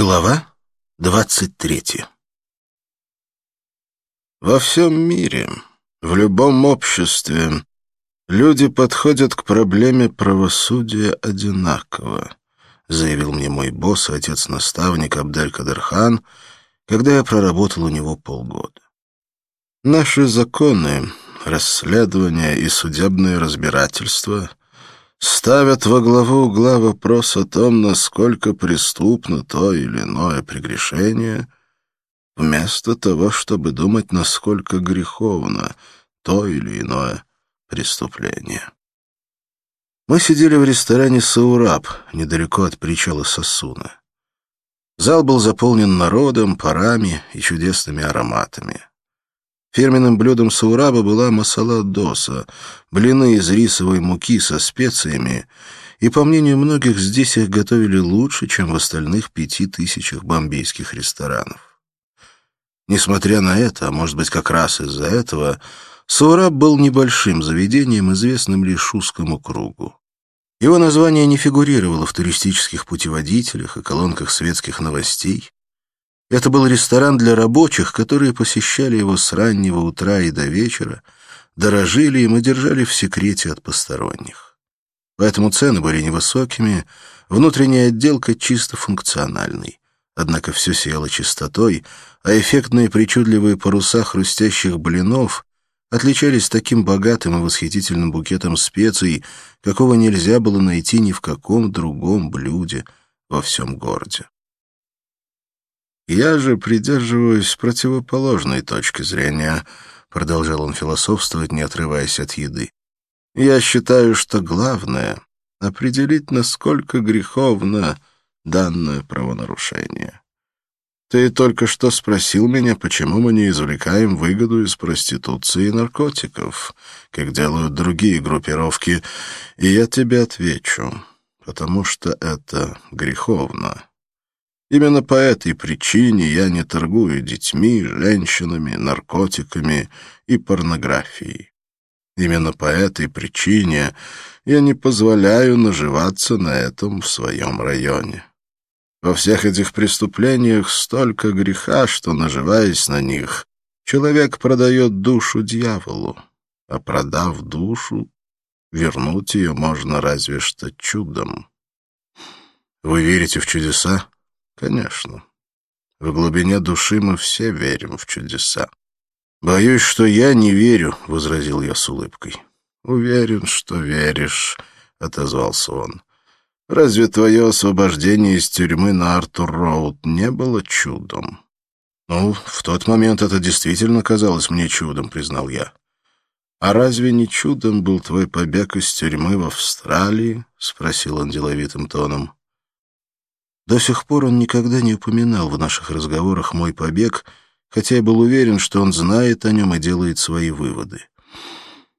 Глава двадцать третья Во всем мире, в любом обществе, люди подходят к проблеме правосудия одинаково, заявил мне мой босс отец-наставник Абдель-Кадырхан, когда я проработал у него полгода. Наши законы, расследования и судебные разбирательства ставят во главу угла вопрос о том, насколько преступно то или иное прегрешение, вместо того, чтобы думать, насколько греховно то или иное преступление. Мы сидели в ресторане «Саураб», недалеко от причала Сосуна. Зал был заполнен народом, парами и чудесными ароматами. Фирменным блюдом Саураба была масала доса, блины из рисовой муки со специями, и, по мнению многих, здесь их готовили лучше, чем в остальных пяти тысячах бомбейских ресторанов. Несмотря на это, а может быть как раз из-за этого, Саураб был небольшим заведением, известным лишь узкому кругу. Его название не фигурировало в туристических путеводителях и колонках светских новостей, это был ресторан для рабочих, которые посещали его с раннего утра и до вечера, дорожили им и держали в секрете от посторонних. Поэтому цены были невысокими, внутренняя отделка чисто функциональной. Однако все сияло чистотой, а эффектные причудливые паруса хрустящих блинов отличались таким богатым и восхитительным букетом специй, какого нельзя было найти ни в каком другом блюде во всем городе. «Я же придерживаюсь противоположной точки зрения», — продолжал он философствовать, не отрываясь от еды. «Я считаю, что главное — определить, насколько греховно данное правонарушение. Ты только что спросил меня, почему мы не извлекаем выгоду из проституции и наркотиков, как делают другие группировки, и я тебе отвечу, потому что это греховно». Именно по этой причине я не торгую детьми, женщинами, наркотиками и порнографией. Именно по этой причине я не позволяю наживаться на этом в своем районе. Во всех этих преступлениях столько греха, что, наживаясь на них, человек продает душу дьяволу, а продав душу, вернуть ее можно разве что чудом. Вы верите в чудеса? Конечно. В глубине души мы все верим в чудеса. «Боюсь, что я не верю», — возразил я с улыбкой. «Уверен, что веришь», — отозвался он. «Разве твое освобождение из тюрьмы на Артур-Роуд не было чудом?» «Ну, в тот момент это действительно казалось мне чудом», — признал я. «А разве не чудом был твой побег из тюрьмы в Австралии?» — спросил он деловитым тоном. До сих пор он никогда не упоминал в наших разговорах мой побег, хотя я был уверен, что он знает о нем и делает свои выводы.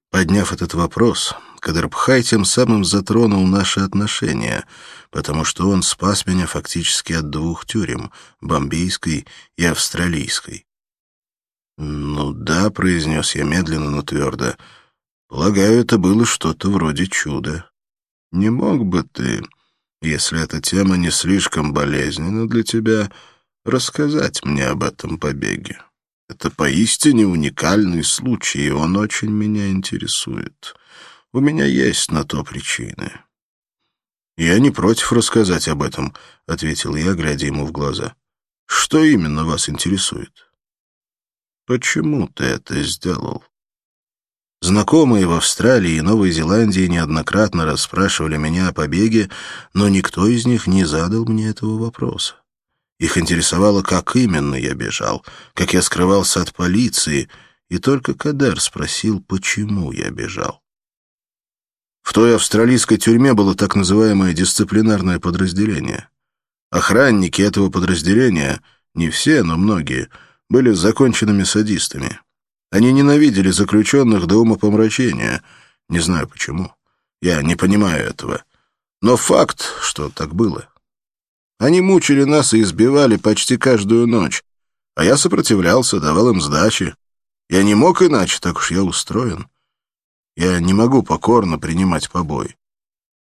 Подняв этот вопрос, Кадрбхай тем самым затронул наши отношения, потому что он спас меня фактически от двух тюрем — бомбейской и австралийской. «Ну да», — произнес я медленно, но твердо, — «полагаю, это было что-то вроде чуда. Не мог бы ты...» если эта тема не слишком болезненна для тебя, рассказать мне об этом побеге. Это поистине уникальный случай, и он очень меня интересует. У меня есть на то причины». «Я не против рассказать об этом», — ответил я, глядя ему в глаза. «Что именно вас интересует?» «Почему ты это сделал?» Знакомые в Австралии и Новой Зеландии неоднократно расспрашивали меня о побеге, но никто из них не задал мне этого вопроса. Их интересовало, как именно я бежал, как я скрывался от полиции, и только Кадер спросил, почему я бежал. В той австралийской тюрьме было так называемое дисциплинарное подразделение. Охранники этого подразделения, не все, но многие, были законченными садистами. Они ненавидели заключенных до умопомрачения. Не знаю почему. Я не понимаю этого. Но факт, что так было. Они мучили нас и избивали почти каждую ночь. А я сопротивлялся, давал им сдачи. Я не мог иначе, так уж я устроен. Я не могу покорно принимать побои.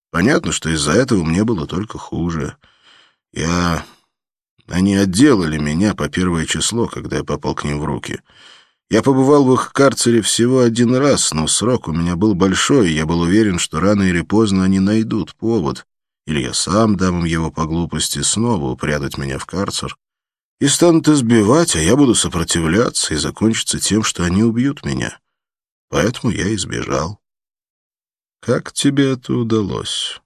Понятно, что из-за этого мне было только хуже. Я... Они отделали меня по первое число, когда я попал к ним в руки. Я побывал в их карцере всего один раз, но срок у меня был большой, и я был уверен, что рано или поздно они найдут повод, или я сам дам им его по глупости снова упрятать меня в карцер, и станут избивать, а я буду сопротивляться, и закончится тем, что они убьют меня. Поэтому я избежал. Как тебе это удалось?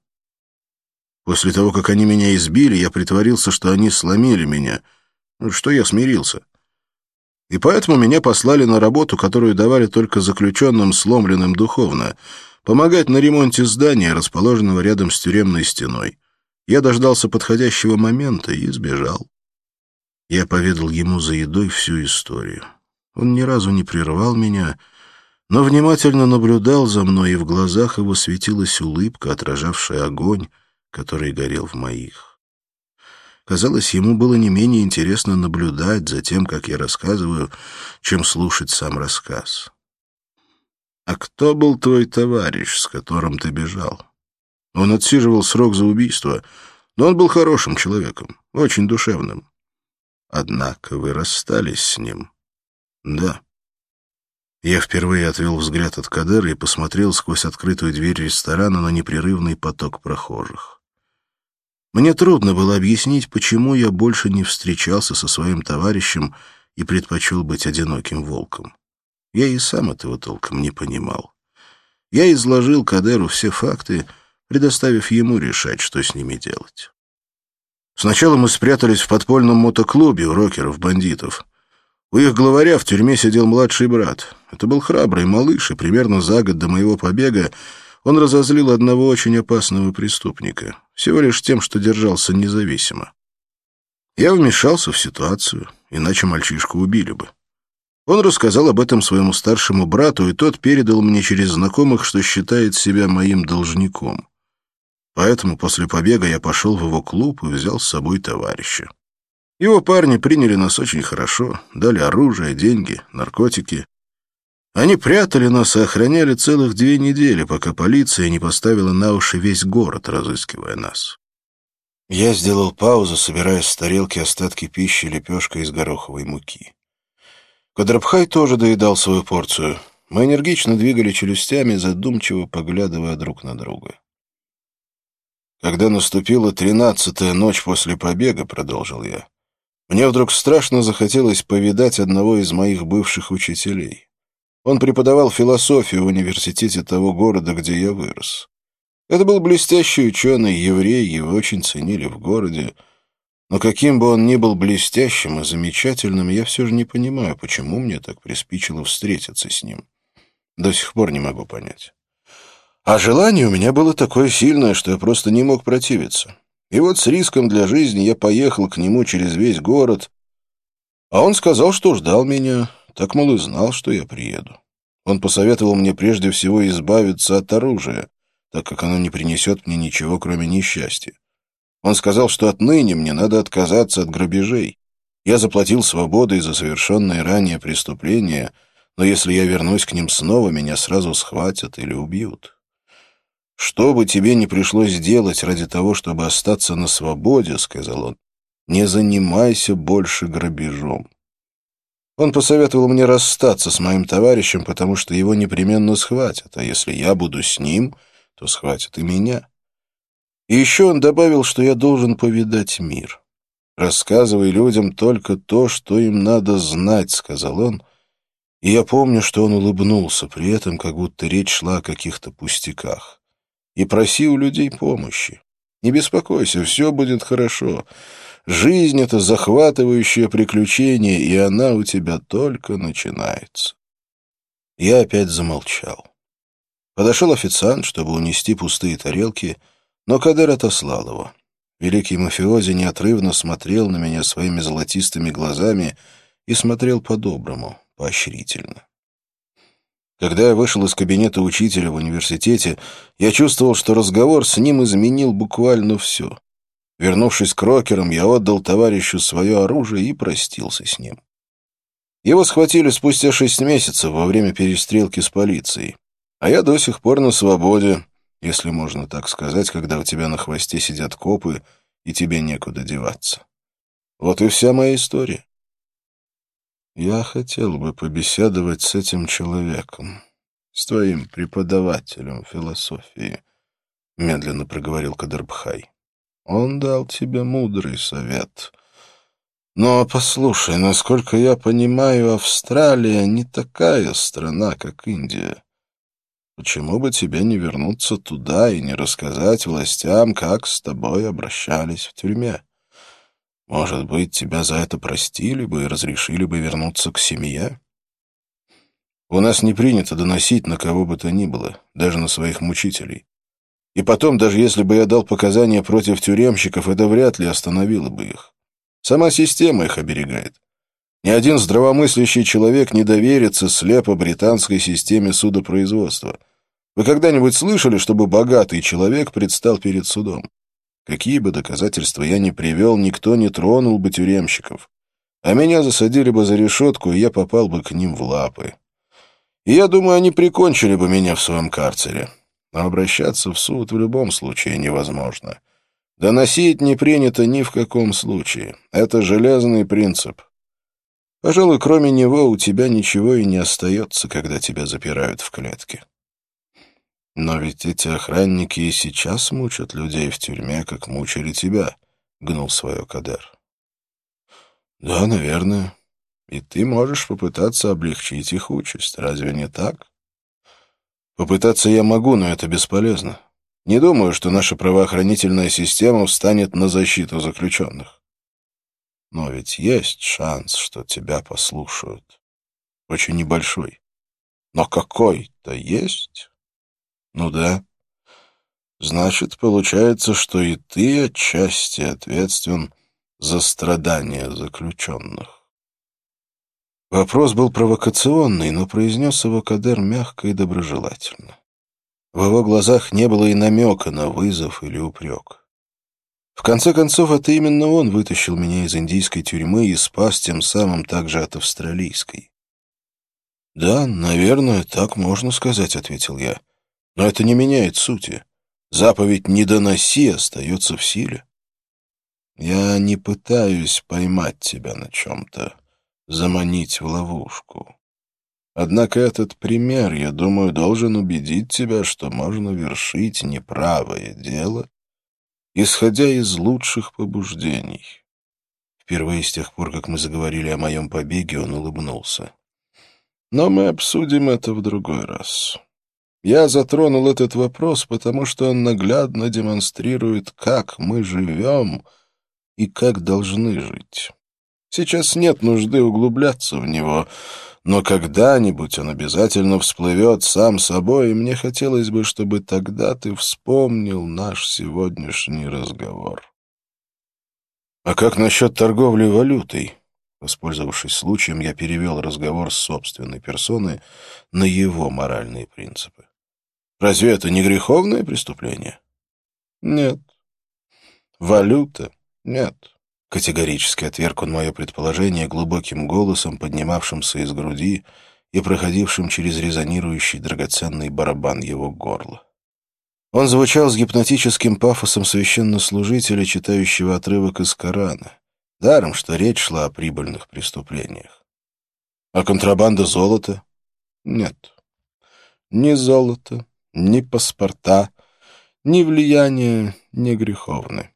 После того, как они меня избили, я притворился, что они сломили меня, ну, что я смирился. И поэтому меня послали на работу, которую давали только заключенным, сломленным духовно, помогать на ремонте здания, расположенного рядом с тюремной стеной. Я дождался подходящего момента и сбежал. Я поведал ему за едой всю историю. Он ни разу не прервал меня, но внимательно наблюдал за мной, и в глазах его светилась улыбка, отражавшая огонь, который горел в моих. Казалось, ему было не менее интересно наблюдать за тем, как я рассказываю, чем слушать сам рассказ. «А кто был твой товарищ, с которым ты бежал?» Он отсиживал срок за убийство, но он был хорошим человеком, очень душевным. Однако вы расстались с ним. Да. Я впервые отвел взгляд от Кадера и посмотрел сквозь открытую дверь ресторана на непрерывный поток прохожих. Мне трудно было объяснить, почему я больше не встречался со своим товарищем и предпочел быть одиноким волком. Я и сам этого толком не понимал. Я изложил Кадеру все факты, предоставив ему решать, что с ними делать. Сначала мы спрятались в подпольном мотоклубе у рокеров-бандитов. У их главаря в тюрьме сидел младший брат. Это был храбрый малыш, и примерно за год до моего побега он разозлил одного очень опасного преступника, всего лишь тем, что держался независимо. Я вмешался в ситуацию, иначе мальчишку убили бы. Он рассказал об этом своему старшему брату, и тот передал мне через знакомых, что считает себя моим должником. Поэтому после побега я пошел в его клуб и взял с собой товарища. Его парни приняли нас очень хорошо, дали оружие, деньги, наркотики. Они прятали нас и охраняли целых две недели, пока полиция не поставила на уши весь город, разыскивая нас. Я сделал паузу, собирая с тарелки остатки пищи лепешкой из гороховой муки. Кадрабхай тоже доедал свою порцию. Мы энергично двигали челюстями, задумчиво поглядывая друг на друга. Когда наступила тринадцатая ночь после побега, продолжил я, мне вдруг страшно захотелось повидать одного из моих бывших учителей. Он преподавал философию в университете того города, где я вырос. Это был блестящий ученый, еврей, его очень ценили в городе. Но каким бы он ни был блестящим и замечательным, я все же не понимаю, почему мне так приспичило встретиться с ним. До сих пор не могу понять. А желание у меня было такое сильное, что я просто не мог противиться. И вот с риском для жизни я поехал к нему через весь город, а он сказал, что ждал меня, так, мол, и знал, что я приеду. Он посоветовал мне прежде всего избавиться от оружия, так как оно не принесет мне ничего, кроме несчастья. Он сказал, что отныне мне надо отказаться от грабежей. Я заплатил свободой за совершенное ранее преступление, но если я вернусь к ним снова, меня сразу схватят или убьют. «Что бы тебе ни пришлось делать ради того, чтобы остаться на свободе, — сказал он, — не занимайся больше грабежом». Он посоветовал мне расстаться с моим товарищем, потому что его непременно схватят, а если я буду с ним, то схватят и меня. И еще он добавил, что я должен повидать мир. «Рассказывай людям только то, что им надо знать», — сказал он, и я помню, что он улыбнулся при этом, как будто речь шла о каких-то пустяках и проси у людей помощи. Не беспокойся, все будет хорошо. Жизнь — это захватывающее приключение, и она у тебя только начинается. Я опять замолчал. Подошел официант, чтобы унести пустые тарелки, но Кадер отослал его. Великий мафиози неотрывно смотрел на меня своими золотистыми глазами и смотрел по-доброму, поощрительно. Когда я вышел из кабинета учителя в университете, я чувствовал, что разговор с ним изменил буквально все. Вернувшись к рокерам, я отдал товарищу свое оружие и простился с ним. Его схватили спустя шесть месяцев во время перестрелки с полицией. А я до сих пор на свободе, если можно так сказать, когда у тебя на хвосте сидят копы, и тебе некуда деваться. Вот и вся моя история. Я хотел бы побеседовать с этим человеком, с твоим преподавателем философии, — медленно проговорил Кадрбхай. Он дал тебе мудрый совет. Но послушай, насколько я понимаю, Австралия не такая страна, как Индия. Почему бы тебе не вернуться туда и не рассказать властям, как с тобой обращались в тюрьме? Может быть, тебя за это простили бы и разрешили бы вернуться к семье? У нас не принято доносить на кого бы то ни было, даже на своих мучителей. И потом, даже если бы я дал показания против тюремщиков, это вряд ли остановило бы их. Сама система их оберегает. Ни один здравомыслящий человек не доверится слепо британской системе судопроизводства. Вы когда-нибудь слышали, чтобы богатый человек предстал перед судом? Какие бы доказательства я ни привел, никто не тронул бы тюремщиков. А меня засадили бы за решетку, и я попал бы к ним в лапы. И я думаю, они прикончили бы меня в своем карцере. Но обращаться в суд в любом случае невозможно. Доносить не принято ни в каком случае. Это железный принцип. Пожалуй, кроме него у тебя ничего и не остается, когда тебя запирают в клетке. Но ведь эти охранники и сейчас мучат людей в тюрьме, как мучили тебя, — гнул свое Кадер. Да, наверное. И ты можешь попытаться облегчить их участь, разве не так? Попытаться я могу, но это бесполезно. Не думаю, что наша правоохранительная система встанет на защиту заключенных. Но ведь есть шанс, что тебя послушают. Очень небольшой. Но какой-то есть? Ну да. Значит, получается, что и ты отчасти ответственен за страдания заключенных. Вопрос был провокационный, но произнес его Кадер мягко и доброжелательно. В его глазах не было и намека на вызов или упрек. В конце концов, это именно он вытащил меня из индийской тюрьмы и спас тем самым также от австралийской. «Да, наверное, так можно сказать», — ответил я. «Но это не меняет сути. Заповедь «не доноси» остается в силе. Я не пытаюсь поймать тебя на чем-то, заманить в ловушку. Однако этот пример, я думаю, должен убедить тебя, что можно вершить неправое дело, исходя из лучших побуждений. Впервые с тех пор, как мы заговорили о моем побеге, он улыбнулся. Но мы обсудим это в другой раз. Я затронул этот вопрос, потому что он наглядно демонстрирует, как мы живем и как должны жить. Сейчас нет нужды углубляться в него, но когда-нибудь он обязательно всплывет сам собой, и мне хотелось бы, чтобы тогда ты вспомнил наш сегодняшний разговор. А как насчет торговли валютой? Воспользовавшись случаем, я перевел разговор с собственной персоны на его моральные принципы. Разве это не греховное преступление? Нет. Валюта? Нет. Категорически отверг он мое предположение глубоким голосом, поднимавшимся из груди и проходившим через резонирующий драгоценный барабан его горла. Он звучал с гипнотическим пафосом священнослужителя, читающего отрывок из Корана. Даром, что речь шла о прибыльных преступлениях. А контрабанда золота? Нет. Ни золото, ни паспорта, ни влияние не греховны.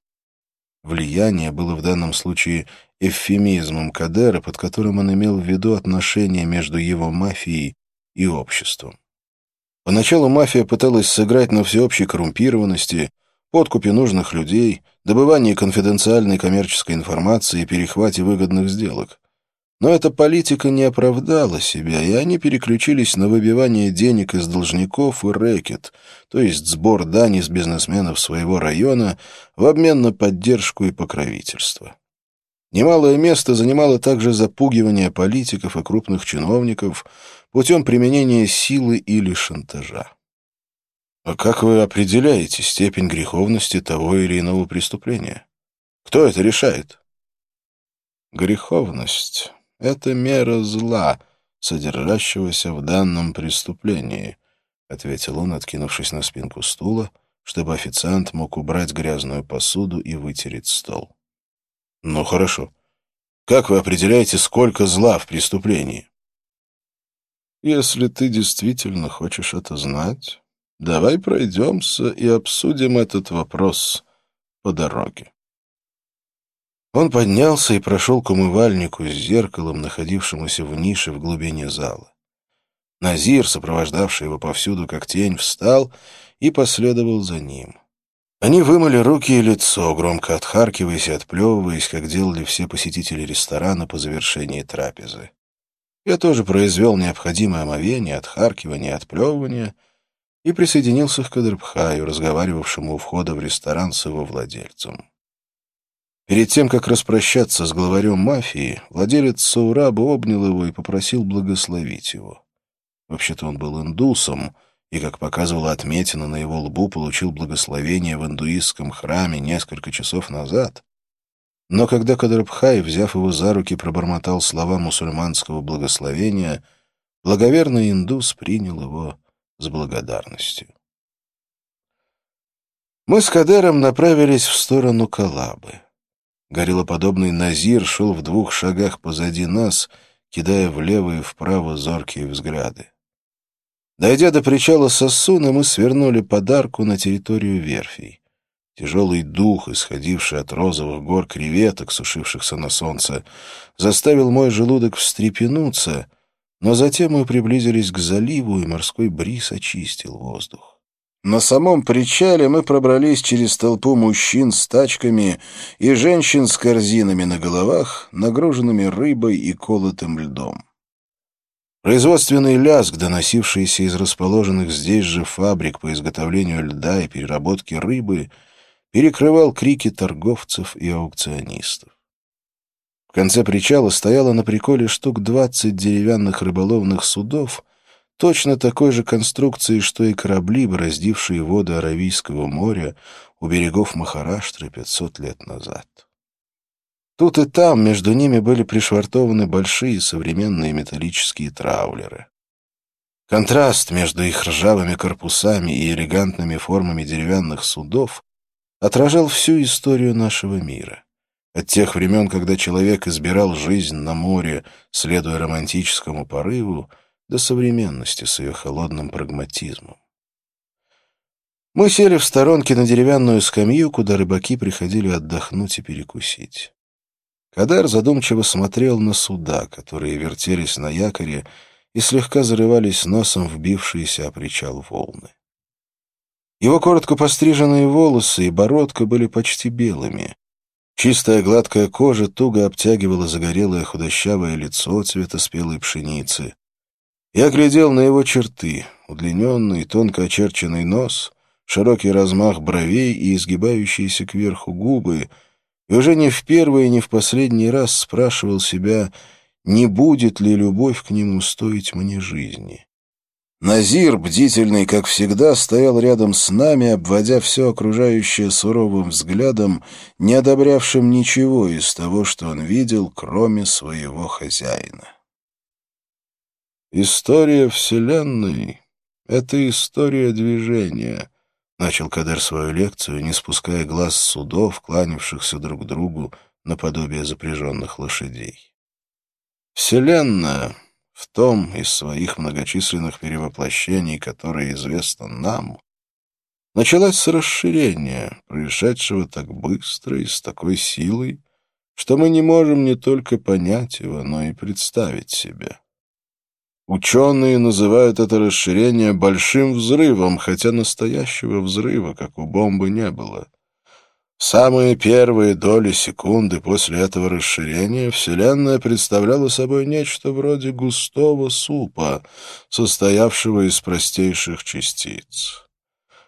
Влияние было в данном случае эвфемизмом Кадера, под которым он имел в виду отношения между его мафией и обществом. Поначалу мафия пыталась сыграть на всеобщей коррумпированности, подкупе нужных людей, добывании конфиденциальной коммерческой информации и перехвате выгодных сделок. Но эта политика не оправдала себя, и они переключились на выбивание денег из должников и рэкет, то есть сбор дани с бизнесменов своего района в обмен на поддержку и покровительство. Немалое место занимало также запугивание политиков и крупных чиновников путем применения силы или шантажа. А как вы определяете степень греховности того или иного преступления? Кто это решает? Греховность это мера зла, содержащегося в данном преступлении, — ответил он, откинувшись на спинку стула, чтобы официант мог убрать грязную посуду и вытереть стол. — Ну, хорошо. Как вы определяете, сколько зла в преступлении? Если ты действительно хочешь это знать, давай пройдемся и обсудим этот вопрос по дороге. Он поднялся и прошел к умывальнику с зеркалом, находившемуся в нише в глубине зала. Назир, сопровождавший его повсюду как тень, встал и последовал за ним. Они вымыли руки и лицо, громко отхаркиваясь и отплевываясь, как делали все посетители ресторана по завершении трапезы. Я тоже произвел необходимое омовение, отхаркивание, отплевывание и присоединился к Кадрбхаю, разговаривавшему у входа в ресторан с его владельцем. Перед тем, как распрощаться с главарем мафии, владелец Саураба обнял его и попросил благословить его. Вообще-то он был индусом, и, как показывала отметина на его лбу, получил благословение в индуистском храме несколько часов назад, но когда Кадрабхай, взяв его за руки, пробормотал слова мусульманского благословения, благоверный индус принял его с благодарностью. Мы с Кадером направились в сторону Калабы. Гориллоподобный Назир шел в двух шагах позади нас, кидая влево и вправо зоркие взгляды. Дойдя до причала Сосуна, мы свернули подарку на территорию верфей. Тяжелый дух, исходивший от розовых гор креветок, сушившихся на солнце, заставил мой желудок встрепенуться, но затем мы приблизились к заливу, и морской бриз очистил воздух. На самом причале мы пробрались через толпу мужчин с тачками и женщин с корзинами на головах, нагруженными рыбой и колотым льдом. Производственный лязг, доносившийся из расположенных здесь же фабрик по изготовлению льда и переработке рыбы — перекрывал крики торговцев и аукционистов. В конце причала стояло на приколе штук двадцать деревянных рыболовных судов, точно такой же конструкции, что и корабли, бороздившие воды Аравийского моря у берегов Махараштры пятьсот лет назад. Тут и там между ними были пришвартованы большие современные металлические траулеры. Контраст между их ржавыми корпусами и элегантными формами деревянных судов отражал всю историю нашего мира. От тех времен, когда человек избирал жизнь на море, следуя романтическому порыву, до современности с ее холодным прагматизмом. Мы сели в сторонке на деревянную скамью, куда рыбаки приходили отдохнуть и перекусить. Кадар задумчиво смотрел на суда, которые вертелись на якоре и слегка зарывались носом в бившиеся о причал волны. Его коротко постриженные волосы и бородка были почти белыми. Чистая гладкая кожа туго обтягивала загорелое худощавое лицо цвета спелой пшеницы. Я глядел на его черты, удлиненный, тонко очерченный нос, широкий размах бровей и изгибающиеся кверху губы, и уже не в первый и не в последний раз спрашивал себя, не будет ли любовь к нему стоить мне жизни. Назир, бдительный, как всегда, стоял рядом с нами, обводя все окружающее суровым взглядом, не одобрявшим ничего из того, что он видел, кроме своего хозяина. «История Вселенной — это история движения», — начал Кадер свою лекцию, не спуская глаз с судов, кланявшихся друг другу наподобие запряженных лошадей. «Вселенная в том из своих многочисленных перевоплощений, которые известно нам, началась с расширения, происшедшего так быстро и с такой силой, что мы не можем не только понять его, но и представить себе. Ученые называют это расширение большим взрывом, хотя настоящего взрыва, как у бомбы, не было — самые первые доли секунды после этого расширения Вселенная представляла собой нечто вроде густого супа, состоявшего из простейших частиц.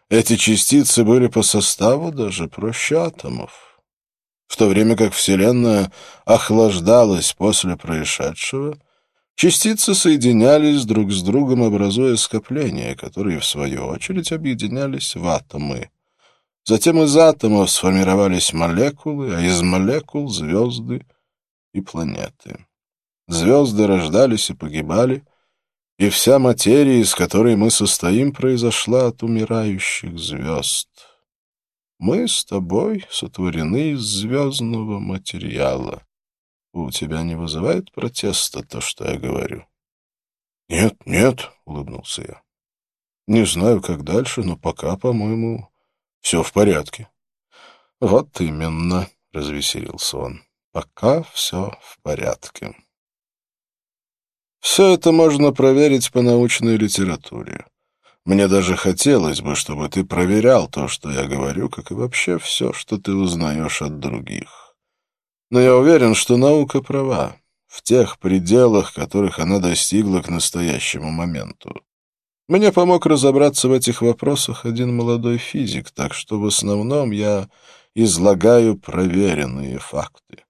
Эти частицы были по составу даже проще атомов. В то время как Вселенная охлаждалась после происшедшего, частицы соединялись друг с другом, образуя скопления, которые, в свою очередь, объединялись в атомы. Затем из атомов сформировались молекулы, а из молекул — звезды и планеты. Звезды рождались и погибали, и вся материя, из которой мы состоим, произошла от умирающих звезд. Мы с тобой сотворены из звездного материала. У тебя не вызывает протеста то, что я говорю? Нет, нет, улыбнулся я. Не знаю, как дальше, но пока, по-моему, все в порядке. Вот именно, развеселился он. Пока все в порядке. Все это можно проверить по научной литературе. Мне даже хотелось бы, чтобы ты проверял то, что я говорю, как и вообще все, что ты узнаешь от других. Но я уверен, что наука права в тех пределах, которых она достигла к настоящему моменту. Мне помог разобраться в этих вопросах один молодой физик, так что в основном я излагаю проверенные факты.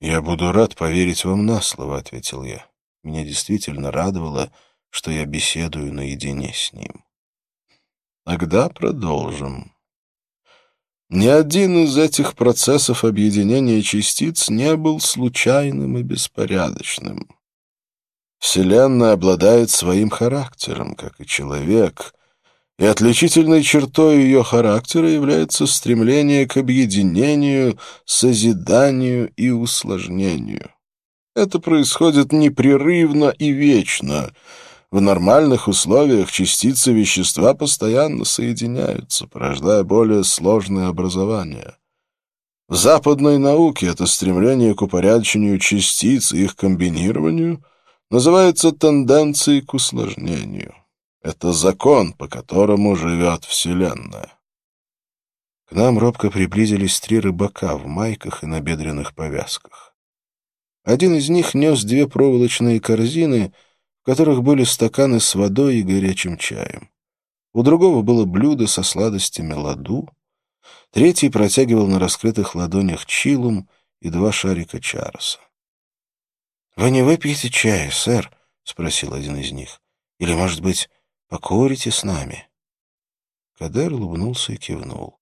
«Я буду рад поверить вам на слово», — ответил я. Меня действительно радовало, что я беседую наедине с ним. Тогда продолжим. Ни один из этих процессов объединения частиц не был случайным и беспорядочным. Вселенная обладает своим характером, как и человек, и отличительной чертой ее характера является стремление к объединению, созиданию и усложнению. Это происходит непрерывно и вечно. В нормальных условиях частицы вещества постоянно соединяются, порождая более сложные образования. В западной науке это стремление к упорядочению частиц и их комбинированию называется тенденцией к усложнению. Это закон, по которому живет Вселенная. К нам робко приблизились три рыбака в майках и набедренных повязках. Один из них нес две проволочные корзины, в которых были стаканы с водой и горячим чаем. У другого было блюдо со сладостями ладу. Третий протягивал на раскрытых ладонях чилум и два шарика чароса. — Вы не выпьете чая, сэр? — спросил один из них. — Или, может быть, покурите с нами? Кадер улыбнулся и кивнул.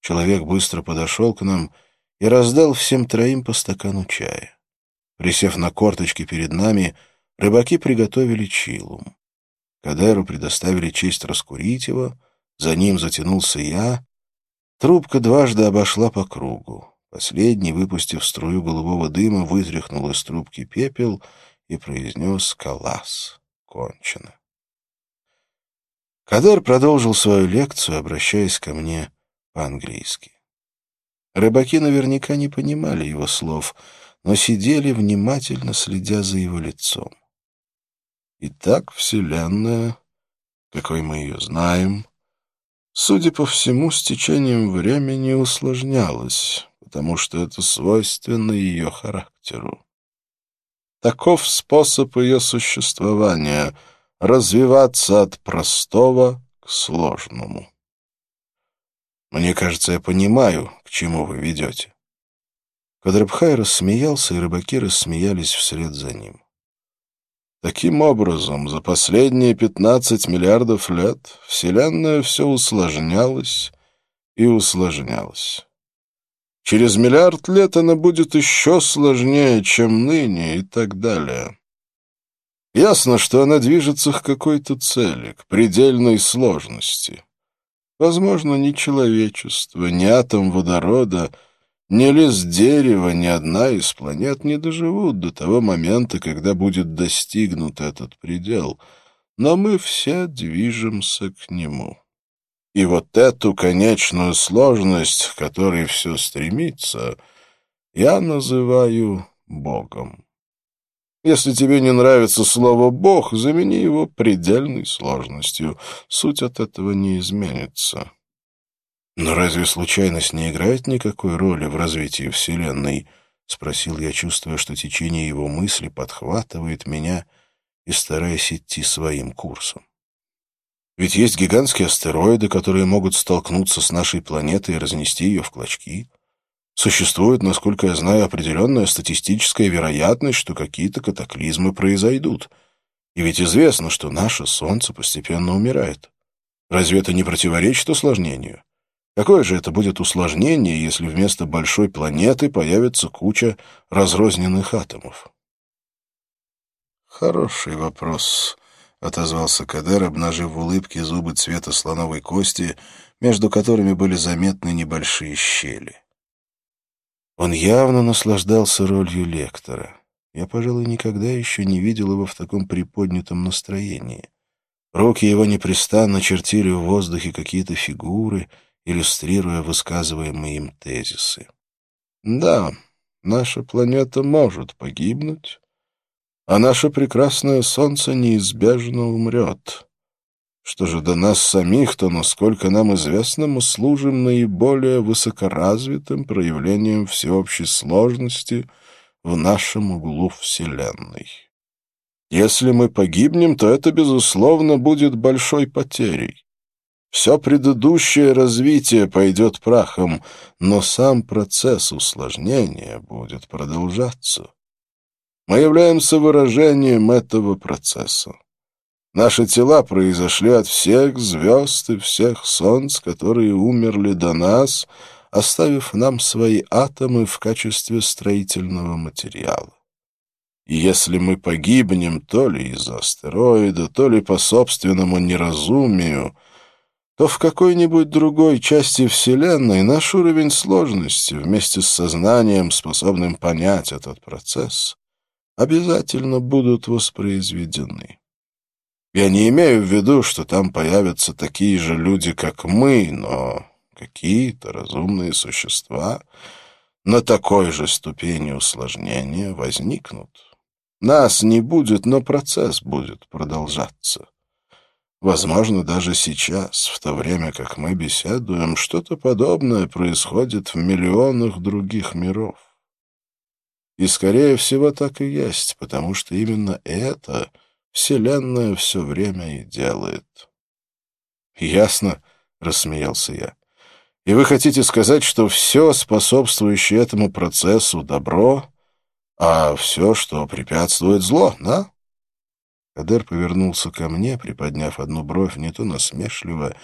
Человек быстро подошел к нам и раздал всем троим по стакану чая. Присев на корточки перед нами, рыбаки приготовили чилум. Кадеру предоставили честь раскурить его, за ним затянулся я. Трубка дважды обошла по кругу. Последний, выпустив струю голубого дыма, вытряхнул из трубки пепел и произнес «Калас». Кончено. Кадер продолжил свою лекцию, обращаясь ко мне по-английски. Рыбаки наверняка не понимали его слов — но сидели, внимательно следя за его лицом. Итак, Вселенная, какой мы ее знаем, судя по всему, с течением времени усложнялась, потому что это свойственно ее характеру. Таков способ ее существования — развиваться от простого к сложному. Мне кажется, я понимаю, к чему вы ведете. Кадрабхай рассмеялся, и рыбаки рассмеялись вслед за ним. Таким образом, за последние пятнадцать миллиардов лет Вселенная все усложнялась и усложнялась. Через миллиард лет она будет еще сложнее, чем ныне, и так далее. Ясно, что она движется к какой-то цели, к предельной сложности. Возможно, ни человечество, ни атом водорода — ни лес дерева, ни одна из планет не доживут до того момента, когда будет достигнут этот предел, но мы все движемся к нему. И вот эту конечную сложность, к которой все стремится, я называю Богом. Если тебе не нравится слово «бог», замени его предельной сложностью. Суть от этого не изменится. «Но разве случайность не играет никакой роли в развитии Вселенной?» — спросил я, чувствуя, что течение его мысли подхватывает меня и стараясь идти своим курсом. «Ведь есть гигантские астероиды, которые могут столкнуться с нашей планетой и разнести ее в клочки. Существует, насколько я знаю, определенная статистическая вероятность, что какие-то катаклизмы произойдут. И ведь известно, что наше Солнце постепенно умирает. Разве это не противоречит усложнению?» Какое же это будет усложнение, если вместо большой планеты появится куча разрозненных атомов? «Хороший вопрос», — отозвался Кадер, обнажив в улыбке зубы цвета слоновой кости, между которыми были заметны небольшие щели. Он явно наслаждался ролью лектора. Я, пожалуй, никогда еще не видел его в таком приподнятом настроении. Руки его непрестанно чертили в воздухе какие-то фигуры, иллюстрируя высказываемые им тезисы. «Да, наша планета может погибнуть, а наше прекрасное Солнце неизбежно умрет. Что же до нас самих, то, насколько нам известно, мы служим наиболее высокоразвитым проявлением всеобщей сложности в нашем углу Вселенной. Если мы погибнем, то это, безусловно, будет большой потерей. Все предыдущее развитие пойдет прахом, но сам процесс усложнения будет продолжаться. Мы являемся выражением этого процесса. Наши тела произошли от всех звезд и всех солнц, которые умерли до нас, оставив нам свои атомы в качестве строительного материала. И если мы погибнем то ли из-за астероида, то ли по собственному неразумию, то в какой-нибудь другой части Вселенной наш уровень сложности вместе с сознанием, способным понять этот процесс, обязательно будут воспроизведены. Я не имею в виду, что там появятся такие же люди, как мы, но какие-то разумные существа на такой же ступени усложнения возникнут. Нас не будет, но процесс будет продолжаться. Возможно, даже сейчас, в то время как мы беседуем, что-то подобное происходит в миллионах других миров. И, скорее всего, так и есть, потому что именно это — Вселенная все время и делает. «Ясно», — рассмеялся я. «И вы хотите сказать, что все, способствующее этому процессу, добро, а все, что препятствует зло, да?» Кадер повернулся ко мне, приподняв одну бровь не то насмешливо,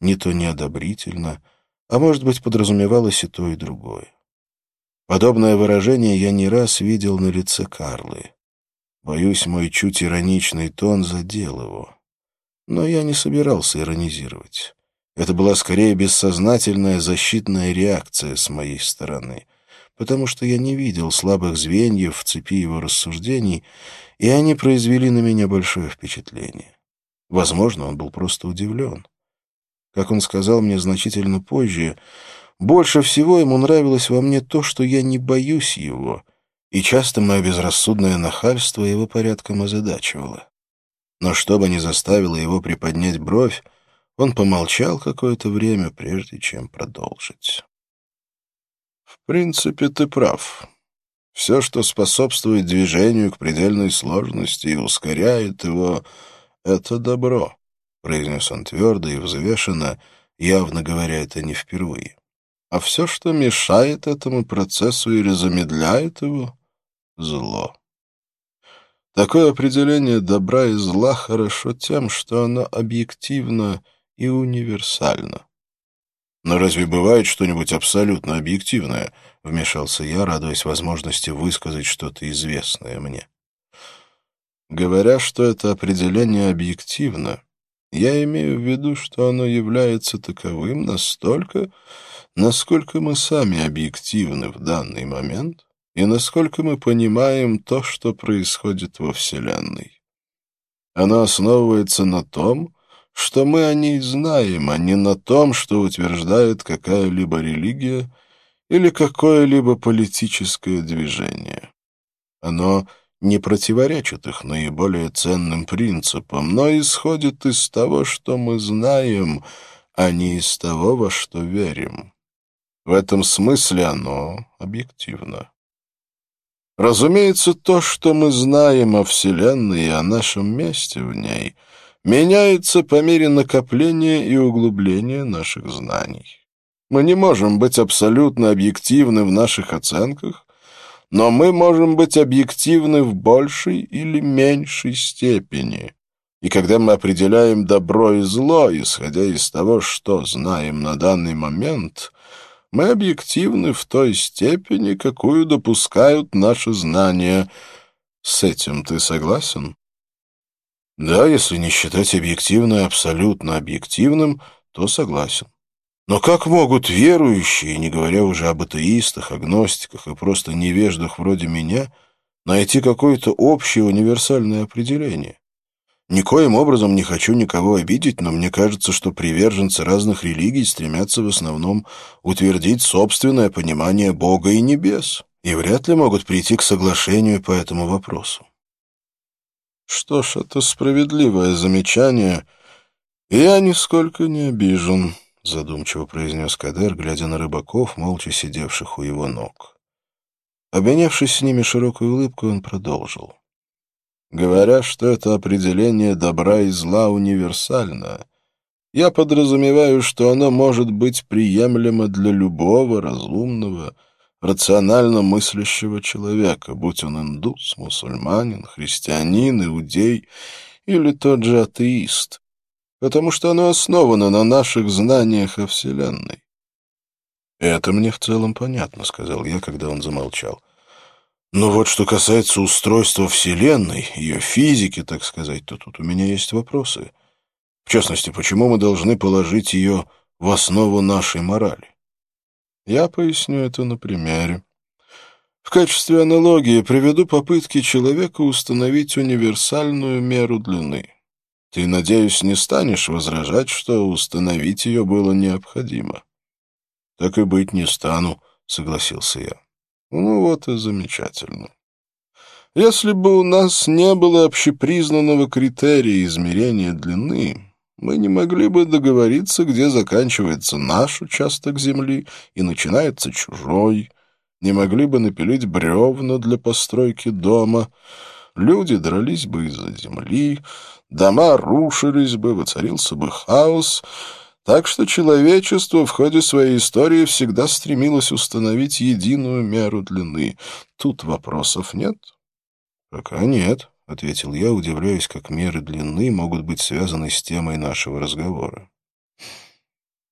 не то неодобрительно, а, может быть, подразумевалось и то, и другое. Подобное выражение я не раз видел на лице Карлы. Боюсь, мой чуть ироничный тон задел его. Но я не собирался иронизировать. Это была скорее бессознательная защитная реакция с моей стороны, потому что я не видел слабых звеньев в цепи его рассуждений, и они произвели на меня большое впечатление. Возможно, он был просто удивлен. Как он сказал мне значительно позже, больше всего ему нравилось во мне то, что я не боюсь его — и часто мое безрассудное нахальство его порядком озадачивало. Но что бы ни заставило его приподнять бровь, он помолчал какое-то время, прежде чем продолжить. «В принципе, ты прав. Все, что способствует движению к предельной сложности и ускоряет его, — это добро», — произнес он твердо и взвешенно, явно говоря это не впервые. «А все, что мешает этому процессу или замедляет его, зло. Такое определение добра и зла хорошо тем, что оно объективно и универсально. «Но разве бывает что-нибудь абсолютно объективное?» — вмешался я, радуясь возможности высказать что-то известное мне. Говоря, что это определение объективно, я имею в виду, что оно является таковым настолько, насколько мы сами объективны в данный момент, и насколько мы понимаем то, что происходит во Вселенной. Оно основывается на том, что мы о ней знаем, а не на том, что утверждает какая-либо религия или какое-либо политическое движение. Оно не противоречит их наиболее ценным принципам, но исходит из того, что мы знаем, а не из того, во что верим. В этом смысле оно объективно. Разумеется, то, что мы знаем о Вселенной и о нашем месте в ней, меняется по мере накопления и углубления наших знаний. Мы не можем быть абсолютно объективны в наших оценках, но мы можем быть объективны в большей или меньшей степени. И когда мы определяем добро и зло, исходя из того, что знаем на данный момент, мы объективны в той степени, какую допускают наши знания. С этим ты согласен? Да, если не считать объективное абсолютно объективным, то согласен. Но как могут верующие, не говоря уже об атеистах, агностиках и просто невеждах вроде меня, найти какое-то общее универсальное определение? Никоим образом не хочу никого обидеть, но мне кажется, что приверженцы разных религий стремятся в основном утвердить собственное понимание Бога и небес, и вряд ли могут прийти к соглашению по этому вопросу. Что ж, это справедливое замечание, и я нисколько не обижен, задумчиво произнес Кадер, глядя на рыбаков, молча сидевших у его ног. Обменявшись с ними широкой улыбкой, он продолжил. Говоря, что это определение добра и зла универсально, я подразумеваю, что оно может быть приемлемо для любого разумного, рационально мыслящего человека, будь он индус, мусульманин, христианин, иудей или тот же атеист, потому что оно основано на наших знаниях о Вселенной. «Это мне в целом понятно», — сказал я, когда он замолчал. Но вот что касается устройства Вселенной, ее физики, так сказать, то тут у меня есть вопросы. В частности, почему мы должны положить ее в основу нашей морали? Я поясню это на примере. В качестве аналогии приведу попытки человека установить универсальную меру длины. Ты, надеюсь, не станешь возражать, что установить ее было необходимо. — Так и быть не стану, — согласился я. Ну вот и замечательно. Если бы у нас не было общепризнанного критерия измерения длины, мы не могли бы договориться, где заканчивается наш участок земли и начинается чужой, не могли бы напилить бревна для постройки дома, люди дрались бы из-за земли, дома рушились бы, воцарился бы хаос — так что человечество в ходе своей истории всегда стремилось установить единую меру длины. Тут вопросов нет? Пока нет, — ответил я, удивляясь, как меры длины могут быть связаны с темой нашего разговора.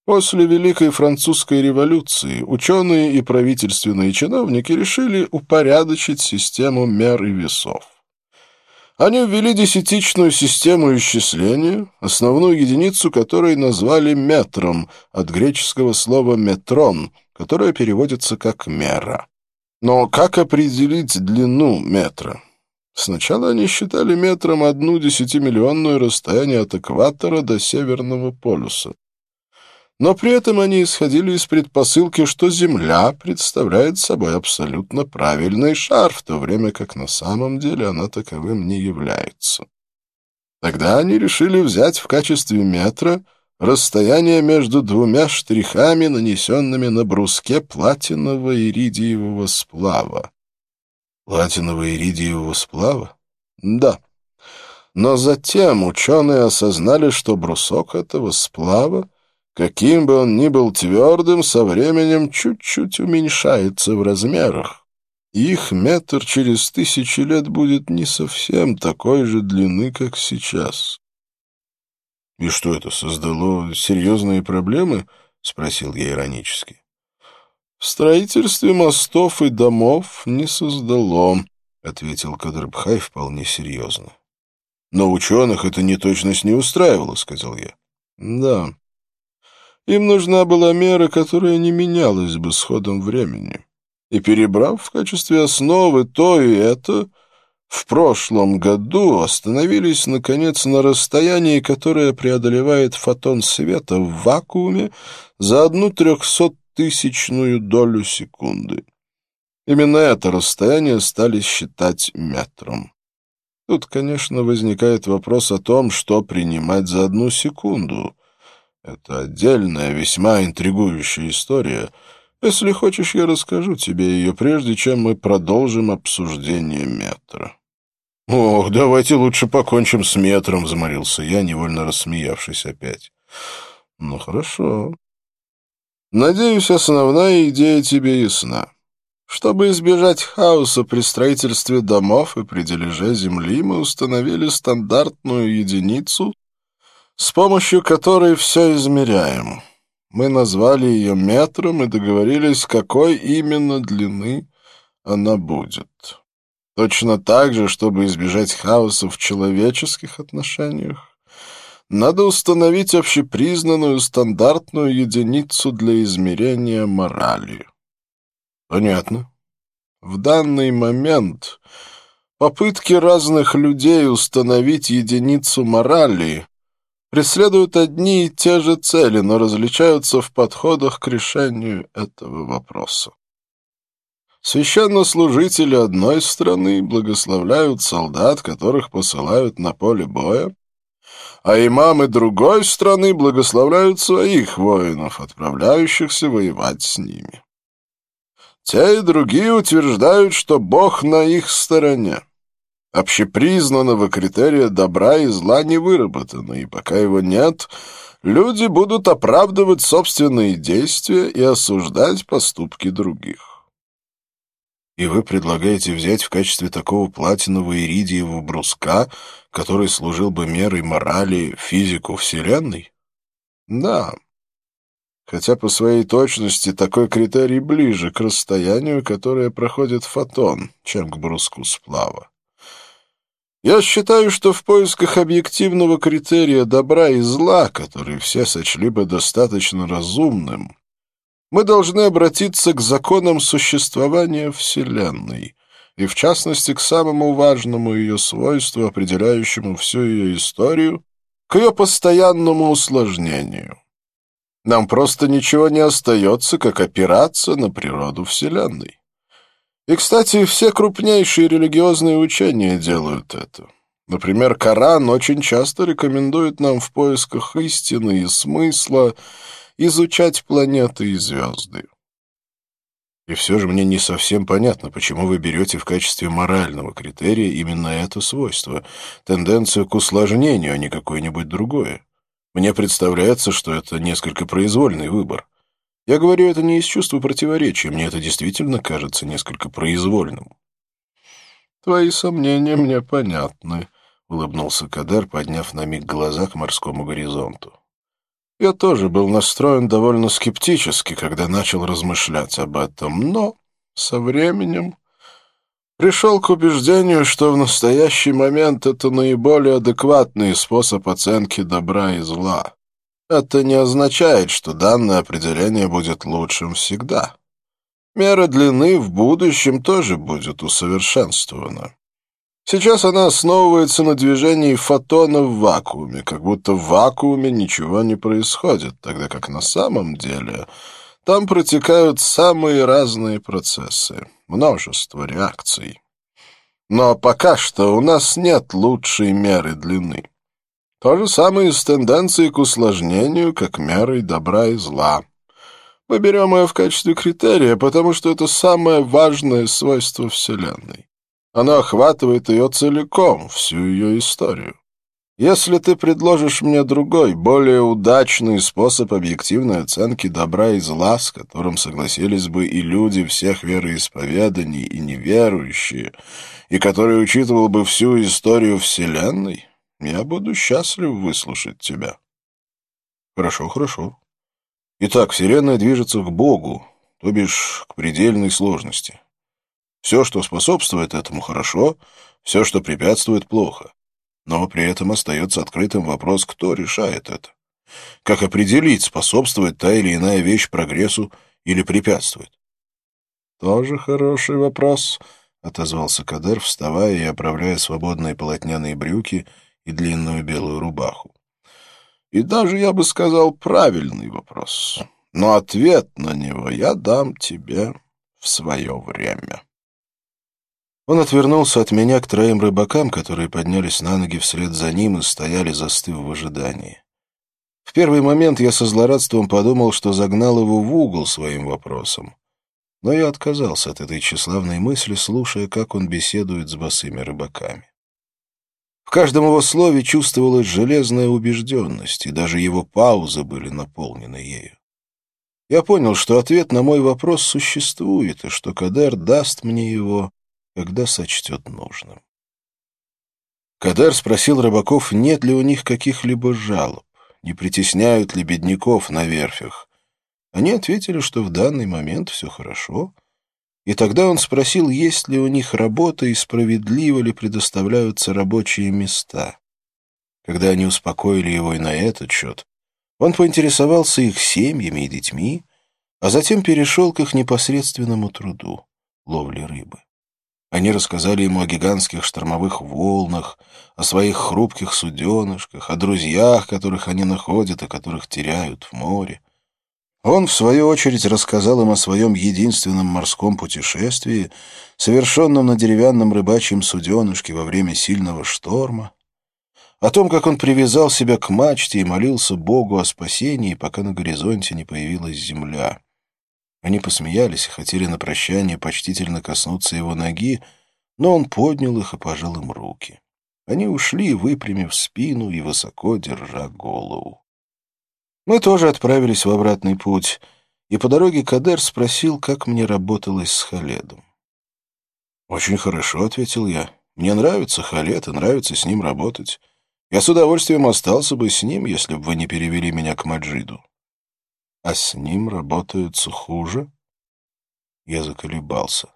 После Великой Французской революции ученые и правительственные чиновники решили упорядочить систему мер и весов. Они ввели десятичную систему исчисления, основную единицу которой назвали метром, от греческого слова «метрон», которое переводится как «мера». Но как определить длину метра? Сначала они считали метром одну десятимиллионную расстояние от экватора до Северного полюса но при этом они исходили из предпосылки, что Земля представляет собой абсолютно правильный шар, в то время как на самом деле она таковым не является. Тогда они решили взять в качестве метра расстояние между двумя штрихами, нанесенными на бруске платиново-иридиевого сплава. Платиново-иридиевого сплава? Да. Но затем ученые осознали, что брусок этого сплава Каким бы он ни был твердым, со временем чуть-чуть уменьшается в размерах. Их метр через тысячи лет будет не совсем такой же длины, как сейчас. — И что это, создало серьезные проблемы? — спросил я иронически. — В строительстве мостов и домов не создало, — ответил Кадрбхай вполне серьезно. — Но ученых это неточность не устраивало, — сказал я. — Да, им нужна была мера, которая не менялась бы с ходом времени. И перебрав в качестве основы то и это, в прошлом году остановились, наконец, на расстоянии, которое преодолевает фотон света в вакууме за одну трехсоттысячную долю секунды. Именно это расстояние стали считать метром. Тут, конечно, возникает вопрос о том, что принимать за одну секунду — это отдельная, весьма интригующая история. Если хочешь, я расскажу тебе ее, прежде чем мы продолжим обсуждение метра. «Ох, давайте лучше покончим с метром», — заморился я, невольно рассмеявшись опять. «Ну, хорошо. Надеюсь, основная идея тебе ясна. Чтобы избежать хаоса при строительстве домов и при дележе земли, мы установили стандартную единицу, с помощью которой все измеряем. Мы назвали ее метром и договорились, какой именно длины она будет. Точно так же, чтобы избежать хаоса в человеческих отношениях, надо установить общепризнанную стандартную единицу для измерения морали. Понятно. В данный момент попытки разных людей установить единицу морали преследуют одни и те же цели, но различаются в подходах к решению этого вопроса. Священнослужители одной страны благословляют солдат, которых посылают на поле боя, а имамы другой страны благословляют своих воинов, отправляющихся воевать с ними. Те и другие утверждают, что Бог на их стороне. Общепризнанного критерия добра и зла не выработано, и пока его нет, люди будут оправдывать собственные действия и осуждать поступки других. И вы предлагаете взять в качестве такого платинового иридиевого бруска, который служил бы мерой морали, физику Вселенной? Да, хотя по своей точности такой критерий ближе к расстоянию, которое проходит фотон, чем к бруску сплава. Я считаю, что в поисках объективного критерия добра и зла, который все сочли бы достаточно разумным, мы должны обратиться к законам существования Вселенной, и в частности к самому важному ее свойству, определяющему всю ее историю, к ее постоянному усложнению. Нам просто ничего не остается, как опираться на природу Вселенной. И, кстати, все крупнейшие религиозные учения делают это. Например, Коран очень часто рекомендует нам в поисках истины и смысла изучать планеты и звезды. И все же мне не совсем понятно, почему вы берете в качестве морального критерия именно это свойство, тенденцию к усложнению, а не какое-нибудь другое. Мне представляется, что это несколько произвольный выбор. Я говорю это не из чувства противоречия, мне это действительно кажется несколько произвольным. «Твои сомнения мне понятны», — улыбнулся Кадар, подняв на миг глаза к морскому горизонту. «Я тоже был настроен довольно скептически, когда начал размышлять об этом, но со временем пришел к убеждению, что в настоящий момент это наиболее адекватный способ оценки добра и зла. Это не означает, что данное определение будет лучшим всегда. Мера длины в будущем тоже будет усовершенствована. Сейчас она основывается на движении фотона в вакууме, как будто в вакууме ничего не происходит, тогда как на самом деле там протекают самые разные процессы, множество реакций. Но пока что у нас нет лучшей меры длины. То же самое с тенденцией к усложнению, как мерой добра и зла. Мы берем ее в качестве критерия, потому что это самое важное свойство Вселенной. Оно охватывает ее целиком, всю ее историю. Если ты предложишь мне другой, более удачный способ объективной оценки добра и зла, с которым согласились бы и люди всех вероисповеданий, и неверующие, и который учитывал бы всю историю Вселенной, я буду счастлив выслушать тебя. Хорошо, хорошо. Итак, Вселенная движется к Богу, то бишь к предельной сложности. Все, что способствует этому, хорошо, все, что препятствует, плохо но при этом остается открытым вопрос, кто решает это. Как определить, способствует та или иная вещь прогрессу или препятствует? «Тоже хороший вопрос», — отозвался Кадер, вставая и оправляя свободные полотняные брюки и длинную белую рубаху. «И даже, я бы сказал, правильный вопрос. Но ответ на него я дам тебе в свое время». Он отвернулся от меня к троим рыбакам, которые поднялись на ноги вслед за ним и стояли, застыв в ожидании. В первый момент я со злорадством подумал, что загнал его в угол своим вопросом. Но я отказался от этой тщеславной мысли, слушая, как он беседует с босыми рыбаками. В каждом его слове чувствовалась железная убежденность, и даже его паузы были наполнены ею. Я понял, что ответ на мой вопрос существует, и что Кадер даст мне его когда сочтет нужным. Кадар спросил рыбаков, нет ли у них каких-либо жалоб, не притесняют ли бедняков на верфях. Они ответили, что в данный момент все хорошо, и тогда он спросил, есть ли у них работа и справедливо ли предоставляются рабочие места. Когда они успокоили его и на этот счет, он поинтересовался их семьями и детьми, а затем перешел к их непосредственному труду — ловле рыбы. Они рассказали ему о гигантских штормовых волнах, о своих хрупких суденышках, о друзьях, которых они находят и которых теряют в море. Он, в свою очередь, рассказал им о своем единственном морском путешествии, совершенном на деревянном рыбачьем суденышке во время сильного шторма, о том, как он привязал себя к мачте и молился Богу о спасении, пока на горизонте не появилась земля. Они посмеялись и хотели на прощание почтительно коснуться его ноги, но он поднял их и пожал им руки. Они ушли, выпрямив спину и высоко держа голову. Мы тоже отправились в обратный путь, и по дороге Кадер спросил, как мне работалось с Халедом. «Очень хорошо», — ответил я. «Мне нравится Халед, и нравится с ним работать. Я с удовольствием остался бы с ним, если бы вы не перевели меня к Маджиду». «А с ним работаются хуже?» Я заколебался.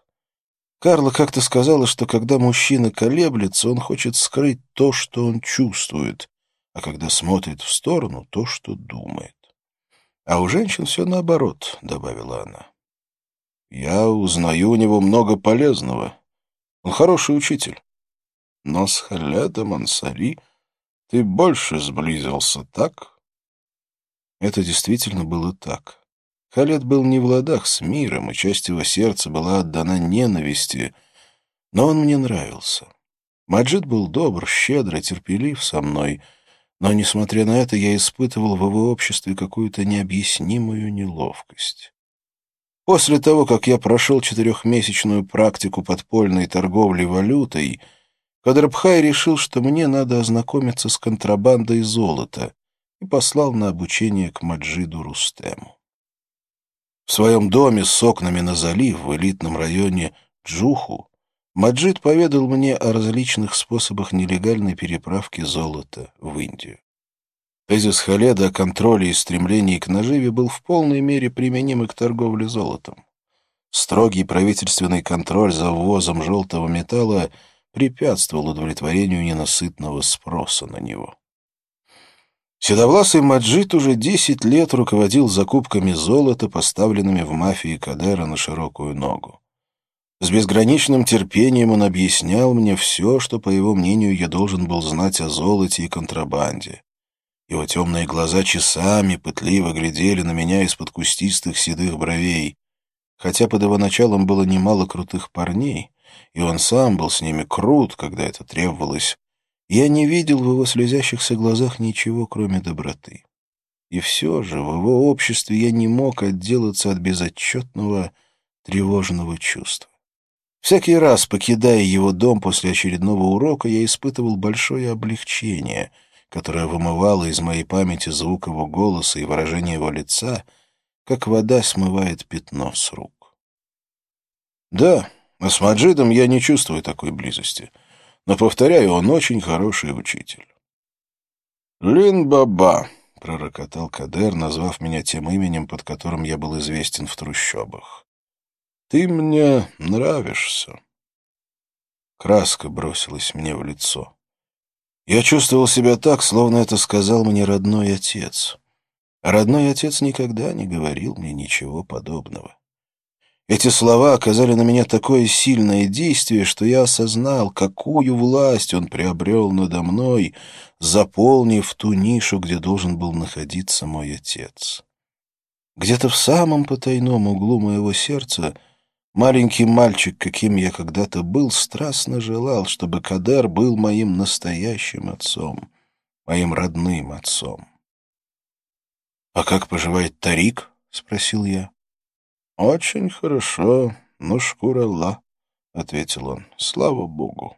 Карла как-то сказала, что когда мужчина колеблется, он хочет скрыть то, что он чувствует, а когда смотрит в сторону, то, что думает. А у женщин все наоборот, — добавила она. Я узнаю у него много полезного. Он хороший учитель. Но с Халядом Ансари ты больше сблизился, так? Это действительно было так. Халед был не в ладах с миром, и часть его сердца была отдана ненависти, но он мне нравился. Маджид был добр, щедрый, терпелив со мной — но, несмотря на это, я испытывал в его обществе какую-то необъяснимую неловкость. После того, как я прошел четырехмесячную практику подпольной торговли валютой, Кадрабхай решил, что мне надо ознакомиться с контрабандой золота и послал на обучение к Маджиду Рустему. В своем доме с окнами на залив в элитном районе Джуху Маджид поведал мне о различных способах нелегальной переправки золота в Индию. Тезис Халеда о контроле и стремлении к наживе был в полной мере применим и к торговле золотом. Строгий правительственный контроль за ввозом желтого металла препятствовал удовлетворению ненасытного спроса на него. Седовласый Маджид уже десять лет руководил закупками золота, поставленными в мафии Кадера на широкую ногу. С безграничным терпением он объяснял мне все, что, по его мнению, я должен был знать о золоте и контрабанде. Его темные глаза часами пытливо глядели на меня из-под кустистых седых бровей. Хотя под его началом было немало крутых парней, и он сам был с ними крут, когда это требовалось, я не видел в его слезящихся глазах ничего, кроме доброты. И все же в его обществе я не мог отделаться от безотчетного тревожного чувства. Всякий раз, покидая его дом после очередного урока, я испытывал большое облегчение, которое вымывало из моей памяти звук его голоса и выражение его лица, как вода смывает пятно с рук. Да, а с Маджидом я не чувствую такой близости, но, повторяю, он очень хороший учитель. «Лин-баба», — пророкотал Кадер, назвав меня тем именем, под которым я был известен в трущобах. Ты мне нравишься. Краска бросилась мне в лицо. Я чувствовал себя так, словно это сказал мне родной отец. А родной отец никогда не говорил мне ничего подобного. Эти слова оказали на меня такое сильное действие, что я осознал, какую власть он приобрел надо мной, заполнив ту нишу, где должен был находиться мой отец. Где-то в самом потайном углу моего сердца — Маленький мальчик, каким я когда-то был, страстно желал, чтобы Кадер был моим настоящим отцом, моим родным отцом. «А как поживает Тарик?» — спросил я. «Очень хорошо, но шкура ла», — ответил он. «Слава Богу».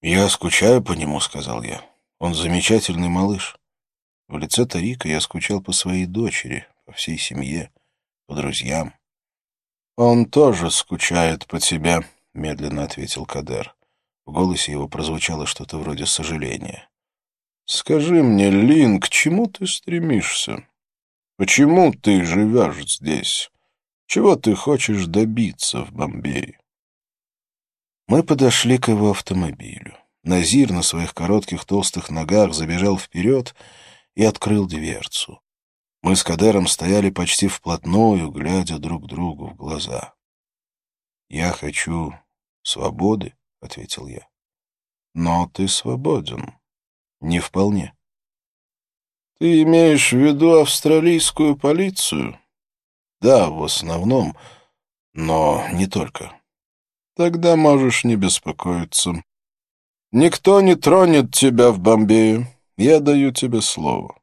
«Я скучаю по нему», — сказал я. «Он замечательный малыш». В лице Тарика я скучал по своей дочери, по всей семье, по друзьям. «Он тоже скучает по тебе», — медленно ответил Кадер. В голосе его прозвучало что-то вроде сожаления. «Скажи мне, Лин, к чему ты стремишься? Почему ты живешь здесь? Чего ты хочешь добиться в Бомбее?» Мы подошли к его автомобилю. Назир на своих коротких толстых ногах забежал вперед и открыл дверцу. Мы с Кадером стояли почти вплотную, глядя друг другу в глаза. «Я хочу свободы», — ответил я. «Но ты свободен». «Не вполне». «Ты имеешь в виду австралийскую полицию?» «Да, в основном, но не только». «Тогда можешь не беспокоиться. Никто не тронет тебя в Бомбее. Я даю тебе слово.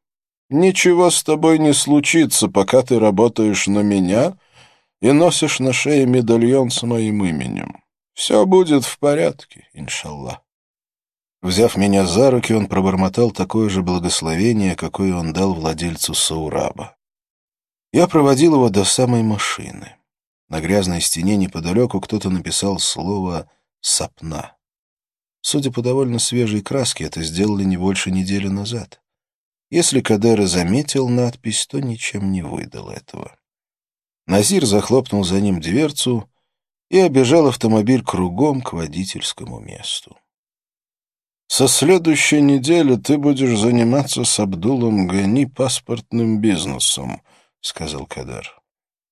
Ничего с тобой не случится, пока ты работаешь на меня и носишь на шее медальон с моим именем. Все будет в порядке, иншаллах. Взяв меня за руки, он пробормотал такое же благословение, какое он дал владельцу Саураба. Я проводил его до самой машины. На грязной стене неподалеку кто-то написал слово «сапна». Судя по довольно свежей краске, это сделали не больше недели назад. Если Кадера заметил надпись, то ничем не выдал этого. Назир захлопнул за ним дверцу и обежал автомобиль кругом к водительскому месту. Со следующей недели ты будешь заниматься с Абдулом Гани паспортным бизнесом, сказал Кадар.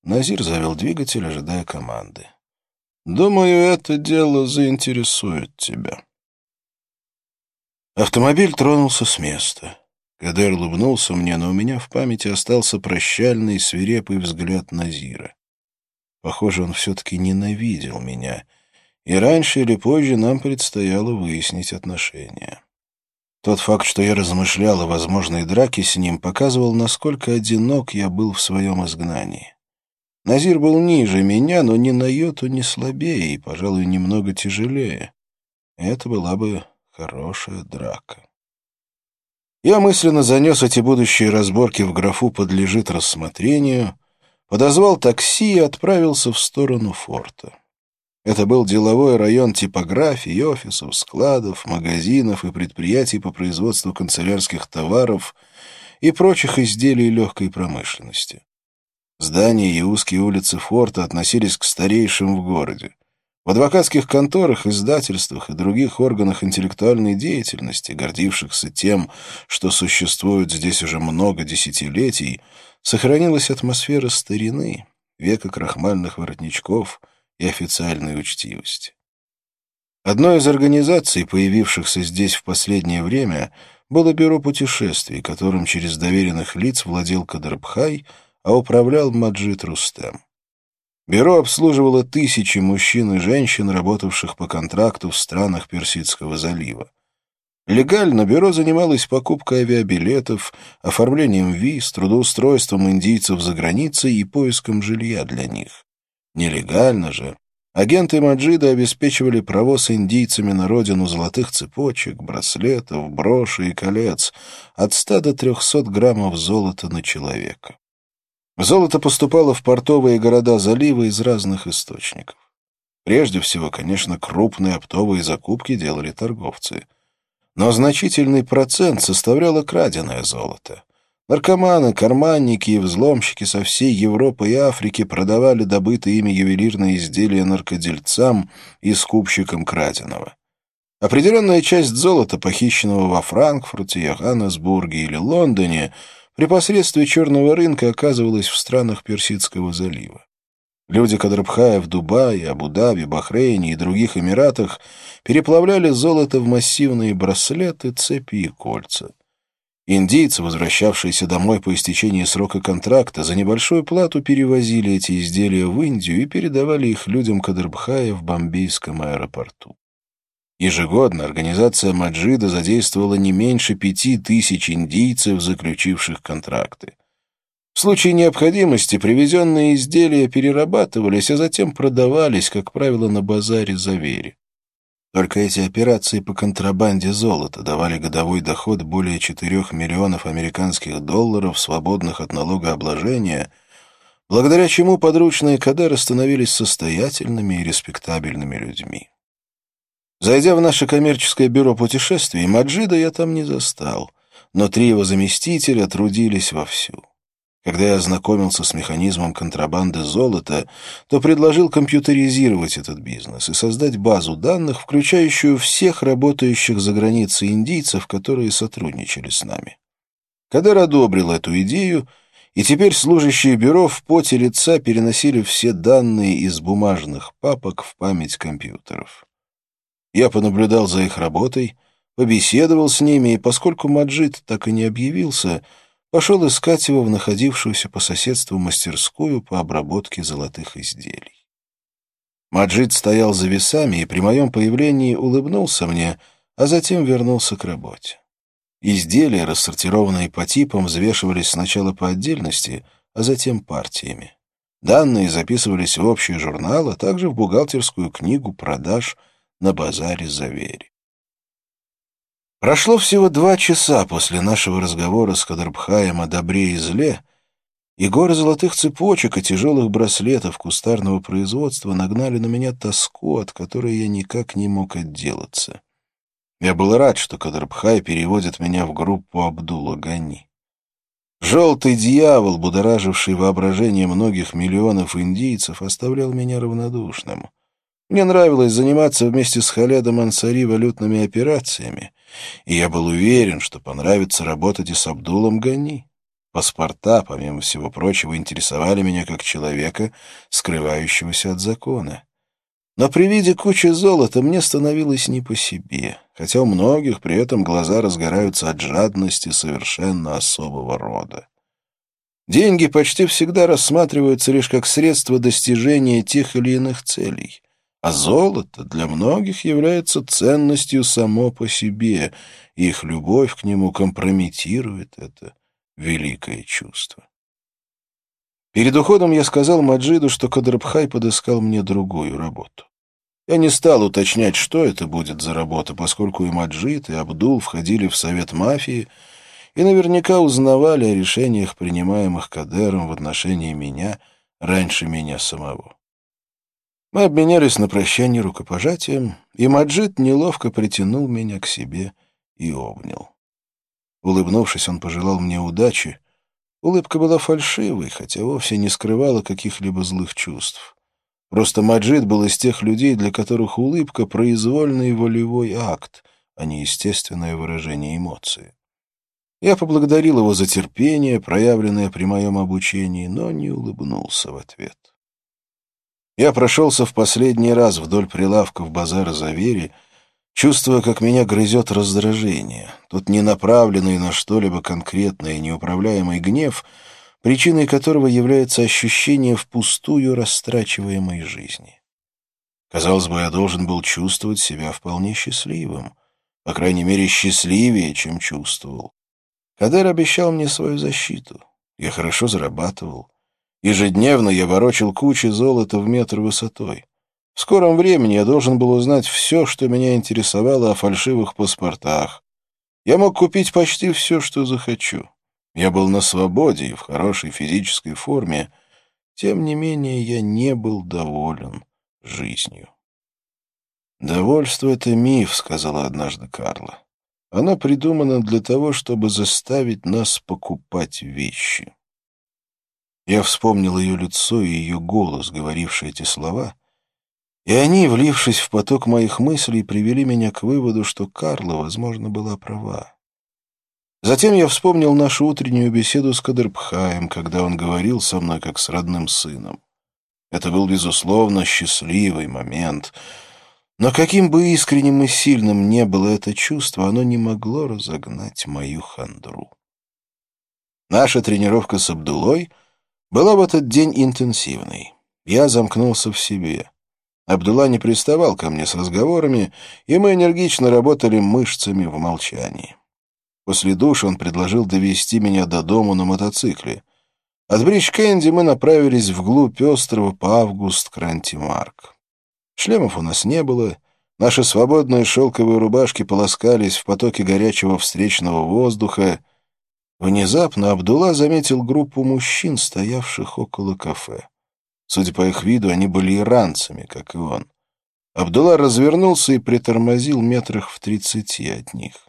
Назир завел двигатель, ожидая команды. Думаю, это дело заинтересует тебя. Автомобиль тронулся с места. Кадер улыбнулся мне, но у меня в памяти остался прощальный свирепый взгляд Назира. Похоже, он все-таки ненавидел меня — и раньше или позже нам предстояло выяснить отношения. Тот факт, что я размышлял о возможной драке с ним, показывал, насколько одинок я был в своем изгнании. Назир был ниже меня, но ни на йоту не слабее и, пожалуй, немного тяжелее. Это была бы хорошая драка. Я мысленно занес эти будущие разборки в графу «Подлежит рассмотрению», подозвал такси и отправился в сторону форта. Это был деловой район типографий, офисов, складов, магазинов и предприятий по производству канцелярских товаров и прочих изделий легкой промышленности. Здания и узкие улицы форта относились к старейшим в городе. В адвокатских конторах, издательствах и других органах интеллектуальной деятельности, гордившихся тем, что существует здесь уже много десятилетий, сохранилась атмосфера старины, века крахмальных воротничков — и официальной учтивости. Одной из организаций, появившихся здесь в последнее время, было бюро путешествий, которым через доверенных лиц владел Кадрбхай, а управлял Маджид Рустем. Бюро обслуживало тысячи мужчин и женщин, работавших по контракту в странах Персидского залива. Легально бюро занималось покупкой авиабилетов, оформлением виз, трудоустройством индийцев за границей и поиском жилья для них. Нелегально же. Агенты Маджида обеспечивали провоз индийцами на родину золотых цепочек, браслетов, брошей и колец от 100 до 300 граммов золота на человека. Золото поступало в портовые города залива из разных источников. Прежде всего, конечно, крупные оптовые закупки делали торговцы. Но значительный процент составляло краденое золото. Наркоманы, карманники и взломщики со всей Европы и Африки продавали добытые ими ювелирные изделия наркодельцам и скупщикам краденого. Определенная часть золота, похищенного во Франкфурте, Йоханнесбурге или Лондоне, при посредстве черного рынка оказывалась в странах Персидского залива. Люди Кадрабхая в Дубае, Абу-Даби, Бахрейне и других Эмиратах переплавляли золото в массивные браслеты, цепи и кольца. Индейцы, возвращавшиеся домой по истечении срока контракта, за небольшую плату перевозили эти изделия в Индию и передавали их людям Кадрбхая в бомбейском аэропорту. Ежегодно организация Маджида задействовала не меньше пяти тысяч индийцев, заключивших контракты. В случае необходимости привезенные изделия перерабатывались, а затем продавались, как правило, на базаре за вере. Только эти операции по контрабанде золота давали годовой доход более 4 миллионов американских долларов, свободных от налогообложения, благодаря чему подручные Кадеры становились состоятельными и респектабельными людьми. Зайдя в наше коммерческое бюро путешествий, Маджида я там не застал, но три его заместителя трудились вовсю. Когда я ознакомился с механизмом контрабанды золота, то предложил компьютеризировать этот бизнес и создать базу данных, включающую всех работающих за границей индийцев, которые сотрудничали с нами. Кадер одобрил эту идею, и теперь служащие бюро в поте лица переносили все данные из бумажных папок в память компьютеров. Я понаблюдал за их работой, побеседовал с ними, и поскольку Маджид так и не объявился, пошел искать его в находившуюся по соседству мастерскую по обработке золотых изделий. Маджид стоял за весами и при моем появлении улыбнулся мне, а затем вернулся к работе. Изделия, рассортированные по типам, взвешивались сначала по отдельности, а затем партиями. Данные записывались в общий журнал, а также в бухгалтерскую книгу продаж на базаре Завери. Прошло всего два часа после нашего разговора с Кадрбхаем о добре и зле, и горы золотых цепочек и тяжелых браслетов кустарного производства нагнали на меня тоску, от которой я никак не мог отделаться. Я был рад, что Кадрбхай переводит меня в группу Абдула Гани. Желтый дьявол, будораживший воображение многих миллионов индийцев, оставлял меня равнодушным. Мне нравилось заниматься вместе с Халедом Ансари валютными операциями, и я был уверен, что понравится работать и с Абдулом Гани. Паспорта, помимо всего прочего, интересовали меня как человека, скрывающегося от закона. Но при виде кучи золота мне становилось не по себе, хотя у многих при этом глаза разгораются от жадности совершенно особого рода. Деньги почти всегда рассматриваются лишь как средство достижения тех или иных целей — а золото для многих является ценностью само по себе, и их любовь к нему компрометирует это великое чувство. Перед уходом я сказал Маджиду, что Кадрабхай подыскал мне другую работу. Я не стал уточнять, что это будет за работа, поскольку и Маджид, и Абдул входили в совет мафии и наверняка узнавали о решениях, принимаемых Кадером в отношении меня раньше меня самого. Мы обменялись на прощание рукопожатием, и Маджид неловко притянул меня к себе и обнял. Улыбнувшись, он пожелал мне удачи. Улыбка была фальшивой, хотя вовсе не скрывала каких-либо злых чувств. Просто Маджид был из тех людей, для которых улыбка — произвольный волевой акт, а не естественное выражение эмоции. Я поблагодарил его за терпение, проявленное при моем обучении, но не улыбнулся в ответ. Я прошелся в последний раз вдоль прилавков базара Завери, чувствуя, как меня грызет раздражение, тот не направленный на что-либо конкретное неуправляемый гнев, причиной которого является ощущение впустую растрачиваемой жизни. Казалось бы, я должен был чувствовать себя вполне счастливым, по крайней мере, счастливее, чем чувствовал. Кадер обещал мне свою защиту. Я хорошо зарабатывал. Ежедневно я ворочил кучи золота в метр высотой. В скором времени я должен был узнать все, что меня интересовало о фальшивых паспортах. Я мог купить почти все, что захочу. Я был на свободе и в хорошей физической форме. Тем не менее, я не был доволен жизнью. «Довольство — это миф», — сказала однажды Карла. «Оно придумано для того, чтобы заставить нас покупать вещи». Я вспомнил ее лицо и ее голос, говоривший эти слова, и они, влившись в поток моих мыслей, привели меня к выводу, что Карла, возможно, была права. Затем я вспомнил нашу утреннюю беседу с Кадырбхаем, когда он говорил со мной как с родным сыном. Это был, безусловно, счастливый момент, но каким бы искренним и сильным не было это чувство, оно не могло разогнать мою хандру. Наша тренировка с Абдулой — была в этот день интенсивной. Я замкнулся в себе. Абдулла не приставал ко мне с разговорами, и мы энергично работали мышцами в молчании. После душа он предложил довести меня до дому на мотоцикле. От Бридж-Кэнди мы направились вглубь острова по август Крантимарк. Шлемов у нас не было, наши свободные шелковые рубашки полоскались в потоке горячего встречного воздуха, Внезапно Абдулла заметил группу мужчин, стоявших около кафе. Судя по их виду, они были иранцами, как и он. Абдулла развернулся и притормозил метрах в тридцати от них.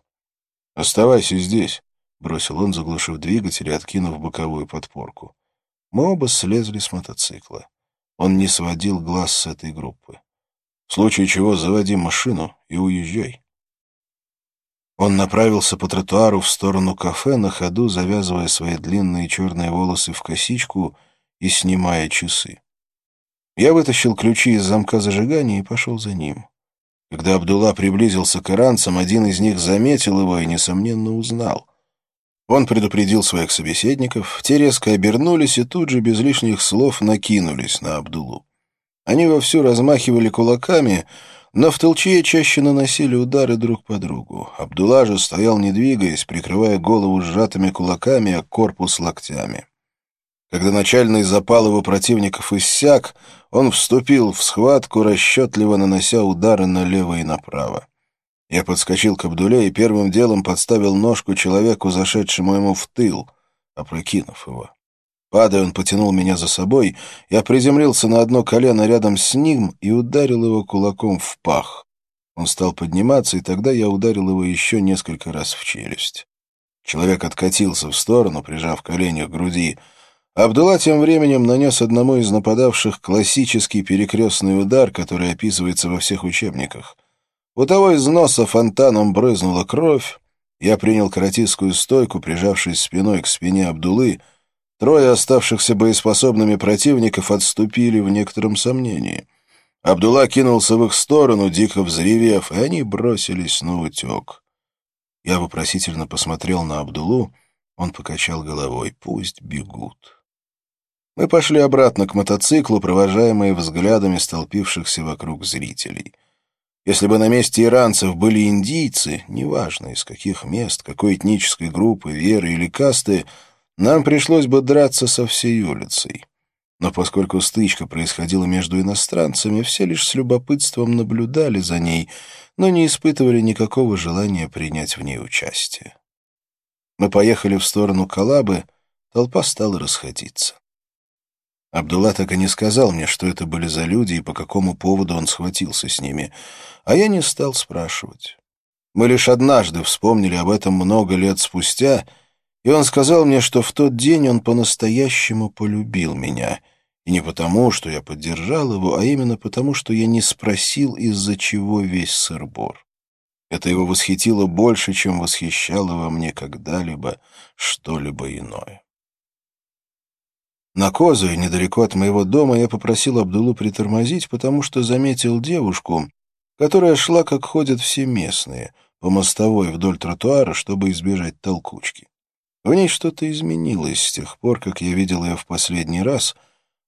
«Оставайся здесь. — бросил он, заглушив двигатель и откинув боковую подпорку. Мы оба слезли с мотоцикла. Он не сводил глаз с этой группы. В случае чего заводи машину и уезжай. Он направился по тротуару в сторону кафе, на ходу завязывая свои длинные черные волосы в косичку и снимая часы. Я вытащил ключи из замка зажигания и пошел за ним. Когда Абдулла приблизился к иранцам, один из них заметил его и, несомненно, узнал. Он предупредил своих собеседников, те резко обернулись и тут же без лишних слов накинулись на Абдулу. Они вовсю размахивали кулаками, но в толчье чаще наносили удары друг по другу. Абдулла же стоял, не двигаясь, прикрывая голову сжатыми кулаками, а корпус локтями. Когда начальный запал его противников иссяк, он вступил в схватку, расчетливо нанося удары налево и направо. Я подскочил к Абдуле и первым делом подставил ножку человеку, зашедшему ему в тыл, опрокинув его. Падая, он потянул меня за собой, я приземлился на одно колено рядом с ним и ударил его кулаком в пах. Он стал подниматься, и тогда я ударил его еще несколько раз в челюсть. Человек откатился в сторону, прижав колени к груди. Абдулла тем временем нанес одному из нападавших классический перекрестный удар, который описывается во всех учебниках — у того из носа фонтаном брызнула кровь. Я принял каратистскую стойку, прижавшись спиной к спине Абдулы. Трое оставшихся боеспособными противников отступили в некотором сомнении. Абдулла кинулся в их сторону, дико взревев, и они бросились на утек. Я вопросительно посмотрел на Абдулу. Он покачал головой. «Пусть бегут». Мы пошли обратно к мотоциклу, провожаемые взглядами столпившихся вокруг зрителей — если бы на месте иранцев были индийцы, неважно из каких мест, какой этнической группы, веры или касты, нам пришлось бы драться со всей улицей. Но поскольку стычка происходила между иностранцами, все лишь с любопытством наблюдали за ней, но не испытывали никакого желания принять в ней участие. Мы поехали в сторону Калабы, толпа стала расходиться. Абдулла так и не сказал мне, что это были за люди и по какому поводу он схватился с ними, а я не стал спрашивать. Мы лишь однажды вспомнили об этом много лет спустя, и он сказал мне, что в тот день он по-настоящему полюбил меня, и не потому, что я поддержал его, а именно потому, что я не спросил, из-за чего весь сырбор. Это его восхитило больше, чем восхищало во мне когда-либо что-либо иное. На Козуе, недалеко от моего дома, я попросил Абдулу притормозить, потому что заметил девушку, которая шла, как ходят все местные, по мостовой вдоль тротуара, чтобы избежать толкучки. В ней что-то изменилось с тех пор, как я видел ее в последний раз,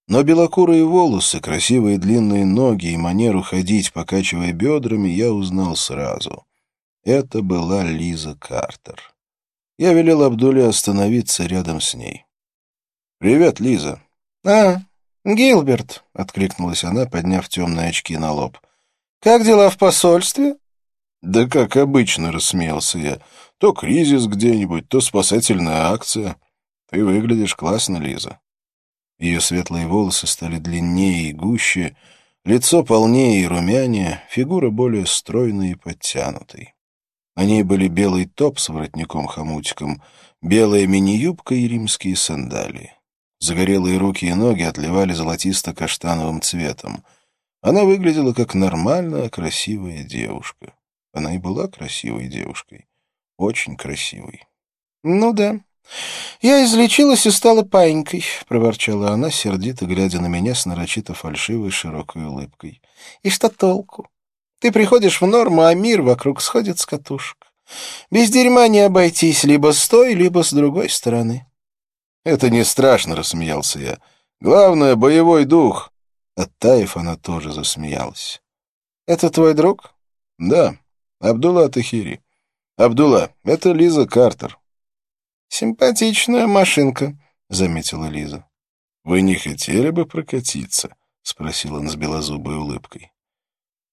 но белокурые волосы, красивые длинные ноги и манеру ходить, покачивая бедрами, я узнал сразу. Это была Лиза Картер. Я велел Абдуле остановиться рядом с ней. «Привет, Лиза». «А, Гилберт», — откликнулась она, подняв темные очки на лоб. «Как дела в посольстве?» «Да как обычно», — рассмеялся я. «То кризис где-нибудь, то спасательная акция. Ты выглядишь классно, Лиза». Ее светлые волосы стали длиннее и гуще, лицо полнее и румянее, фигура более стройной и подтянутой. На ней были белый топ с воротником-хомутиком, белая мини-юбка и римские сандалии. Загорелые руки и ноги отливали золотисто-каштановым цветом. Она выглядела как нормальная, красивая девушка. Она и была красивой девушкой. Очень красивой. — Ну да. Я излечилась и стала паинькой, — проворчала она, сердито глядя на меня с нарочито фальшивой широкой улыбкой. — И что толку? Ты приходишь в норму, а мир вокруг сходит с катушек. Без дерьма не обойтись либо с той, либо с другой стороны. «Это не страшно», — рассмеялся я. «Главное — боевой дух». Оттаив, она тоже засмеялась. «Это твой друг?» «Да, Абдулла Тахири. Абдулла, это Лиза Картер». «Симпатичная машинка», — заметила Лиза. «Вы не хотели бы прокатиться?» — спросил он с белозубой улыбкой.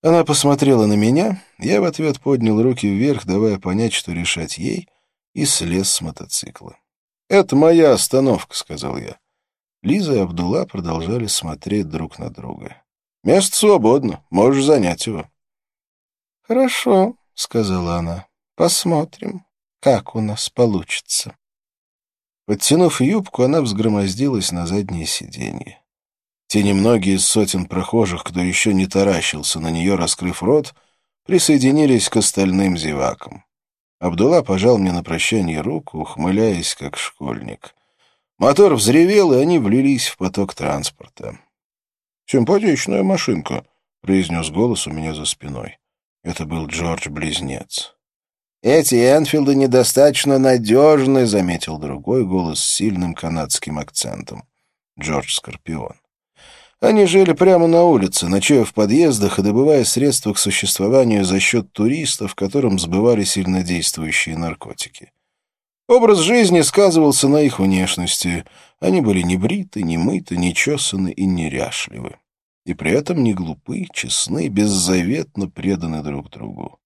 Она посмотрела на меня, я в ответ поднял руки вверх, давая понять, что решать ей, и слез с мотоцикла. «Это моя остановка», — сказал я. Лиза и Абдулла продолжали смотреть друг на друга. «Место свободно, можешь занять его». «Хорошо», — сказала она. «Посмотрим». как у нас получится. Подтянув юбку, она взгромоздилась на заднее сиденье. Те немногие из сотен прохожих, кто еще не таращился на нее, раскрыв рот, присоединились к остальным зевакам. Абдулла пожал мне на прощание руку, ухмыляясь, как школьник. Мотор взревел, и они влились в поток транспорта. «Симпатичная машинка», — произнес голос у меня за спиной. Это был Джордж-близнец. «Эти Энфилды недостаточно надежны», — заметил другой голос с сильным канадским акцентом. Джордж Скорпион. Они жили прямо на улице, ночуя в подъездах и добывая средства к существованию за счет туристов, которым сбывали сильнодействующие наркотики. Образ жизни сказывался на их внешности. Они были не бриты, не мыты, не чесаны и неряшливы. И при этом не глупы, честны, беззаветно преданы друг другу.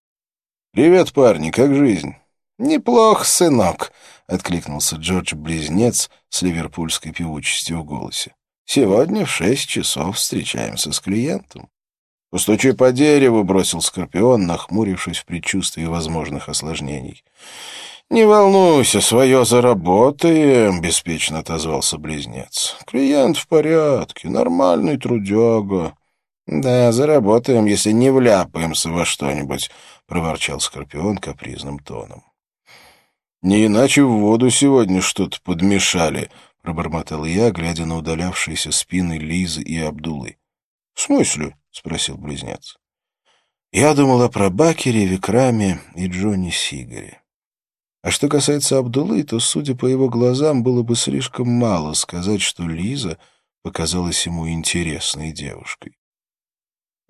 «Привет, парни, как жизнь?» «Неплохо, сынок», — откликнулся Джордж-близнец с ливерпульской певучестью в голосе. Сегодня в шесть часов встречаемся с клиентом. «Постучи по дереву», — бросил Скорпион, нахмурившись в предчувствии возможных осложнений. «Не волнуйся, свое заработаем», — беспечно отозвался близнец. «Клиент в порядке, нормальный трудяга». «Да, заработаем, если не вляпаемся во что-нибудь», — проворчал Скорпион капризным тоном. «Не иначе в воду сегодня что-то подмешали», — пробормотал я, глядя на удалявшиеся спины Лизы и Абдулы. — В смысле? — спросил близнец. Я думал о Прабакере, Викраме и Джонни Сигаре. А что касается Абдулы, то, судя по его глазам, было бы слишком мало сказать, что Лиза показалась ему интересной девушкой. —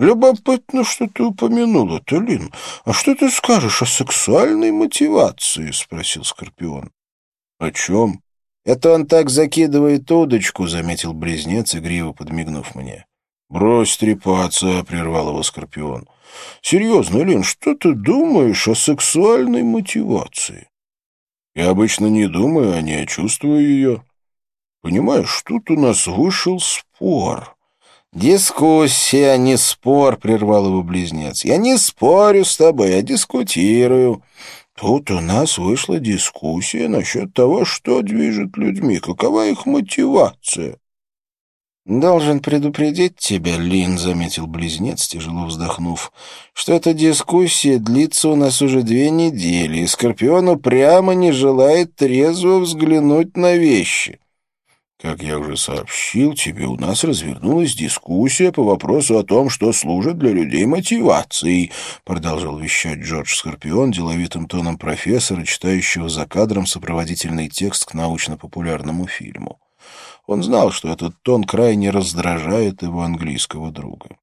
Любопытно, что ты упомянула, Талин. А что ты скажешь о сексуальной мотивации? — спросил Скорпион. — О чем? «Это он так закидывает удочку», — заметил близнец, игриво подмигнув мне. «Брось трепаться», — прервал его Скорпион. «Серьезно, Лин, что ты думаешь о сексуальной мотивации?» «Я обычно не думаю о ней, а чувствую ее. Понимаешь, тут у нас вышел спор». «Дискуссия, а не спор», — прервал его близнец. «Я не спорю с тобой, я дискутирую. Тут у нас вышла дискуссия насчет того, что движет людьми, какова их мотивация. «Должен предупредить тебя, Лин», — заметил близнец, тяжело вздохнув, «что эта дискуссия длится у нас уже две недели, и Скорпион упрямо не желает трезво взглянуть на вещи. Как я уже сообщил тебе, у нас развернулась дискуссия по вопросу о том, что служит для людей мотивацией, продолжал вещать Джордж Скорпион деловитым тоном профессора, читающего за кадром сопроводительный текст к научно-популярному фильму. Он знал, что этот тон крайне раздражает его английского друга.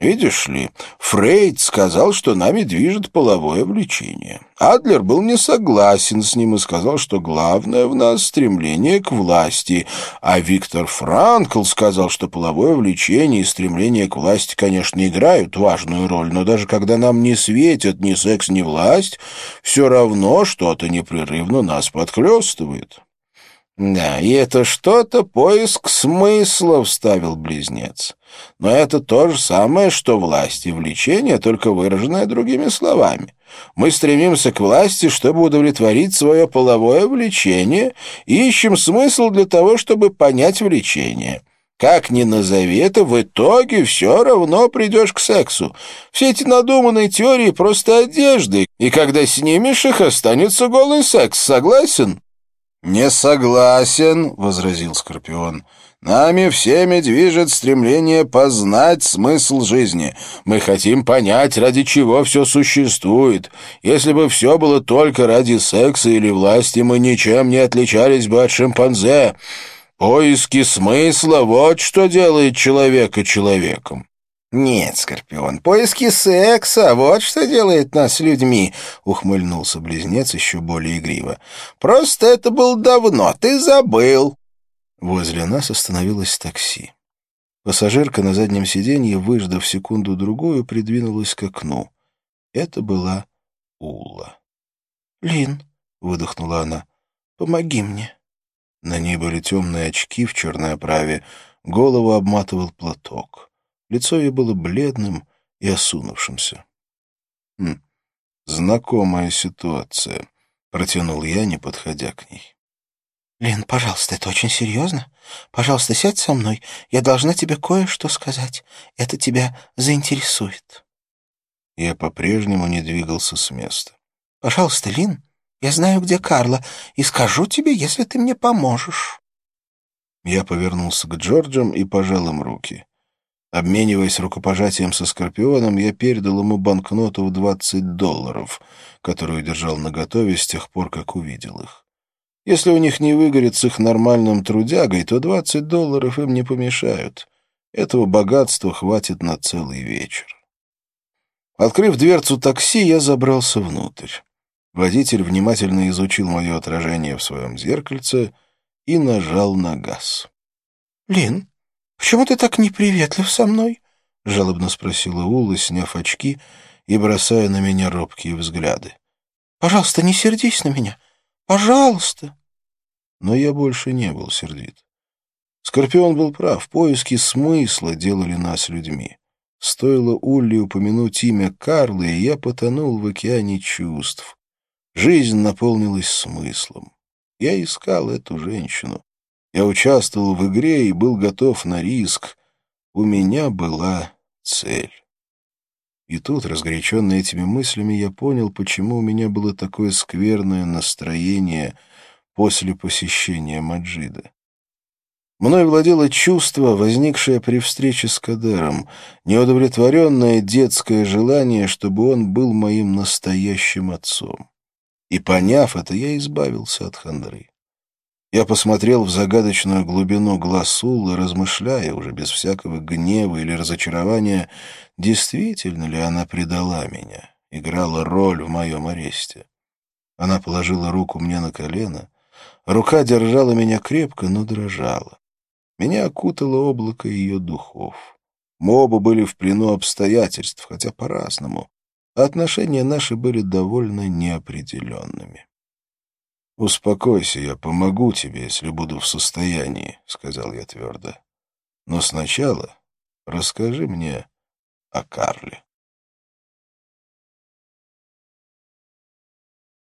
Видишь ли, Фрейд сказал, что нами движет половое влечение. Адлер был не согласен с ним и сказал, что главное в нас стремление к власти, а Виктор Франкл сказал, что половое влечение и стремление к власти, конечно, играют важную роль, но даже когда нам не светят ни секс, ни власть, все равно что-то непрерывно нас подхлестывает. «Да, и это что-то поиск смысла», — вставил близнец. «Но это то же самое, что власть и влечение, только выраженное другими словами. Мы стремимся к власти, чтобы удовлетворить свое половое влечение, и ищем смысл для того, чтобы понять влечение». Как ни назови это, в итоге все равно придешь к сексу. Все эти надуманные теории просто одежды, и когда снимешь их, останется голый секс, согласен? «Не согласен», — возразил Скорпион. «Нами всеми движет стремление познать смысл жизни. Мы хотим понять, ради чего все существует. Если бы все было только ради секса или власти, мы ничем не отличались бы от шимпанзе. Поиски смысла — вот что делает человека человеком». «Нет, Скорпион, поиски секса — вот что делает нас людьми», — ухмыльнулся близнец еще более игриво. «Просто это было давно, ты забыл». Возле нас остановилось такси. Пассажирка на заднем сиденье, выждав секунду-другую, придвинулась к окну. Это была Улла. «Лин», — выдохнула она, — «помоги мне». На ней были темные очки в черной оправе, голову обматывал платок. Лицо ее было бледным и осунувшимся. Хм, знакомая ситуация. — протянул я, не подходя к ней. «Лен, пожалуйста, это очень серьезно. Пожалуйста, сядь со мной. Я должна тебе кое-что сказать. Это тебя заинтересует». Я по-прежнему не двигался с места. «Пожалуйста, Лин, я знаю, где Карла, и скажу тебе, если ты мне поможешь». Я повернулся к Джорджам и пожал им руки. Обмениваясь рукопожатием со Скорпионом, я передал ему банкноту в двадцать долларов, которую держал наготове с тех пор, как увидел их. Если у них не выгорит с их нормальным трудягой, то двадцать долларов им не помешают. Этого богатства хватит на целый вечер. Открыв дверцу такси, я забрался внутрь. Водитель внимательно изучил мое отражение в своем зеркальце и нажал на газ. «Лин, почему ты так неприветлив со мной?» — жалобно спросила Ула, сняв очки и бросая на меня робкие взгляды. «Пожалуйста, не сердись на меня. Пожалуйста!» Но я больше не был сердит. Скорпион был прав, поиски смысла делали нас людьми. Стоило Улли упомянуть имя Карлы, и я потонул в океане чувств. Жизнь наполнилась смыслом. Я искал эту женщину. Я участвовал в игре и был готов на риск. У меня была цель. И тут, разгоряченный этими мыслями, я понял, почему у меня было такое скверное настроение после посещения Маджида. Мной владело чувство, возникшее при встрече с Кадером, неудовлетворенное детское желание, чтобы он был моим настоящим отцом. И, поняв это, я избавился от хандры. Я посмотрел в загадочную глубину глаз Уллы, размышляя, уже без всякого гнева или разочарования, действительно ли она предала меня, играла роль в моем аресте. Она положила руку мне на колено, рука держала меня крепко, но дрожала. Меня окутало облако ее духов. Мы оба были в плену обстоятельств, хотя по-разному. Отношения наши были довольно неопределенными. «Успокойся, я помогу тебе, если буду в состоянии», — сказал я твердо. «Но сначала расскажи мне о Карле».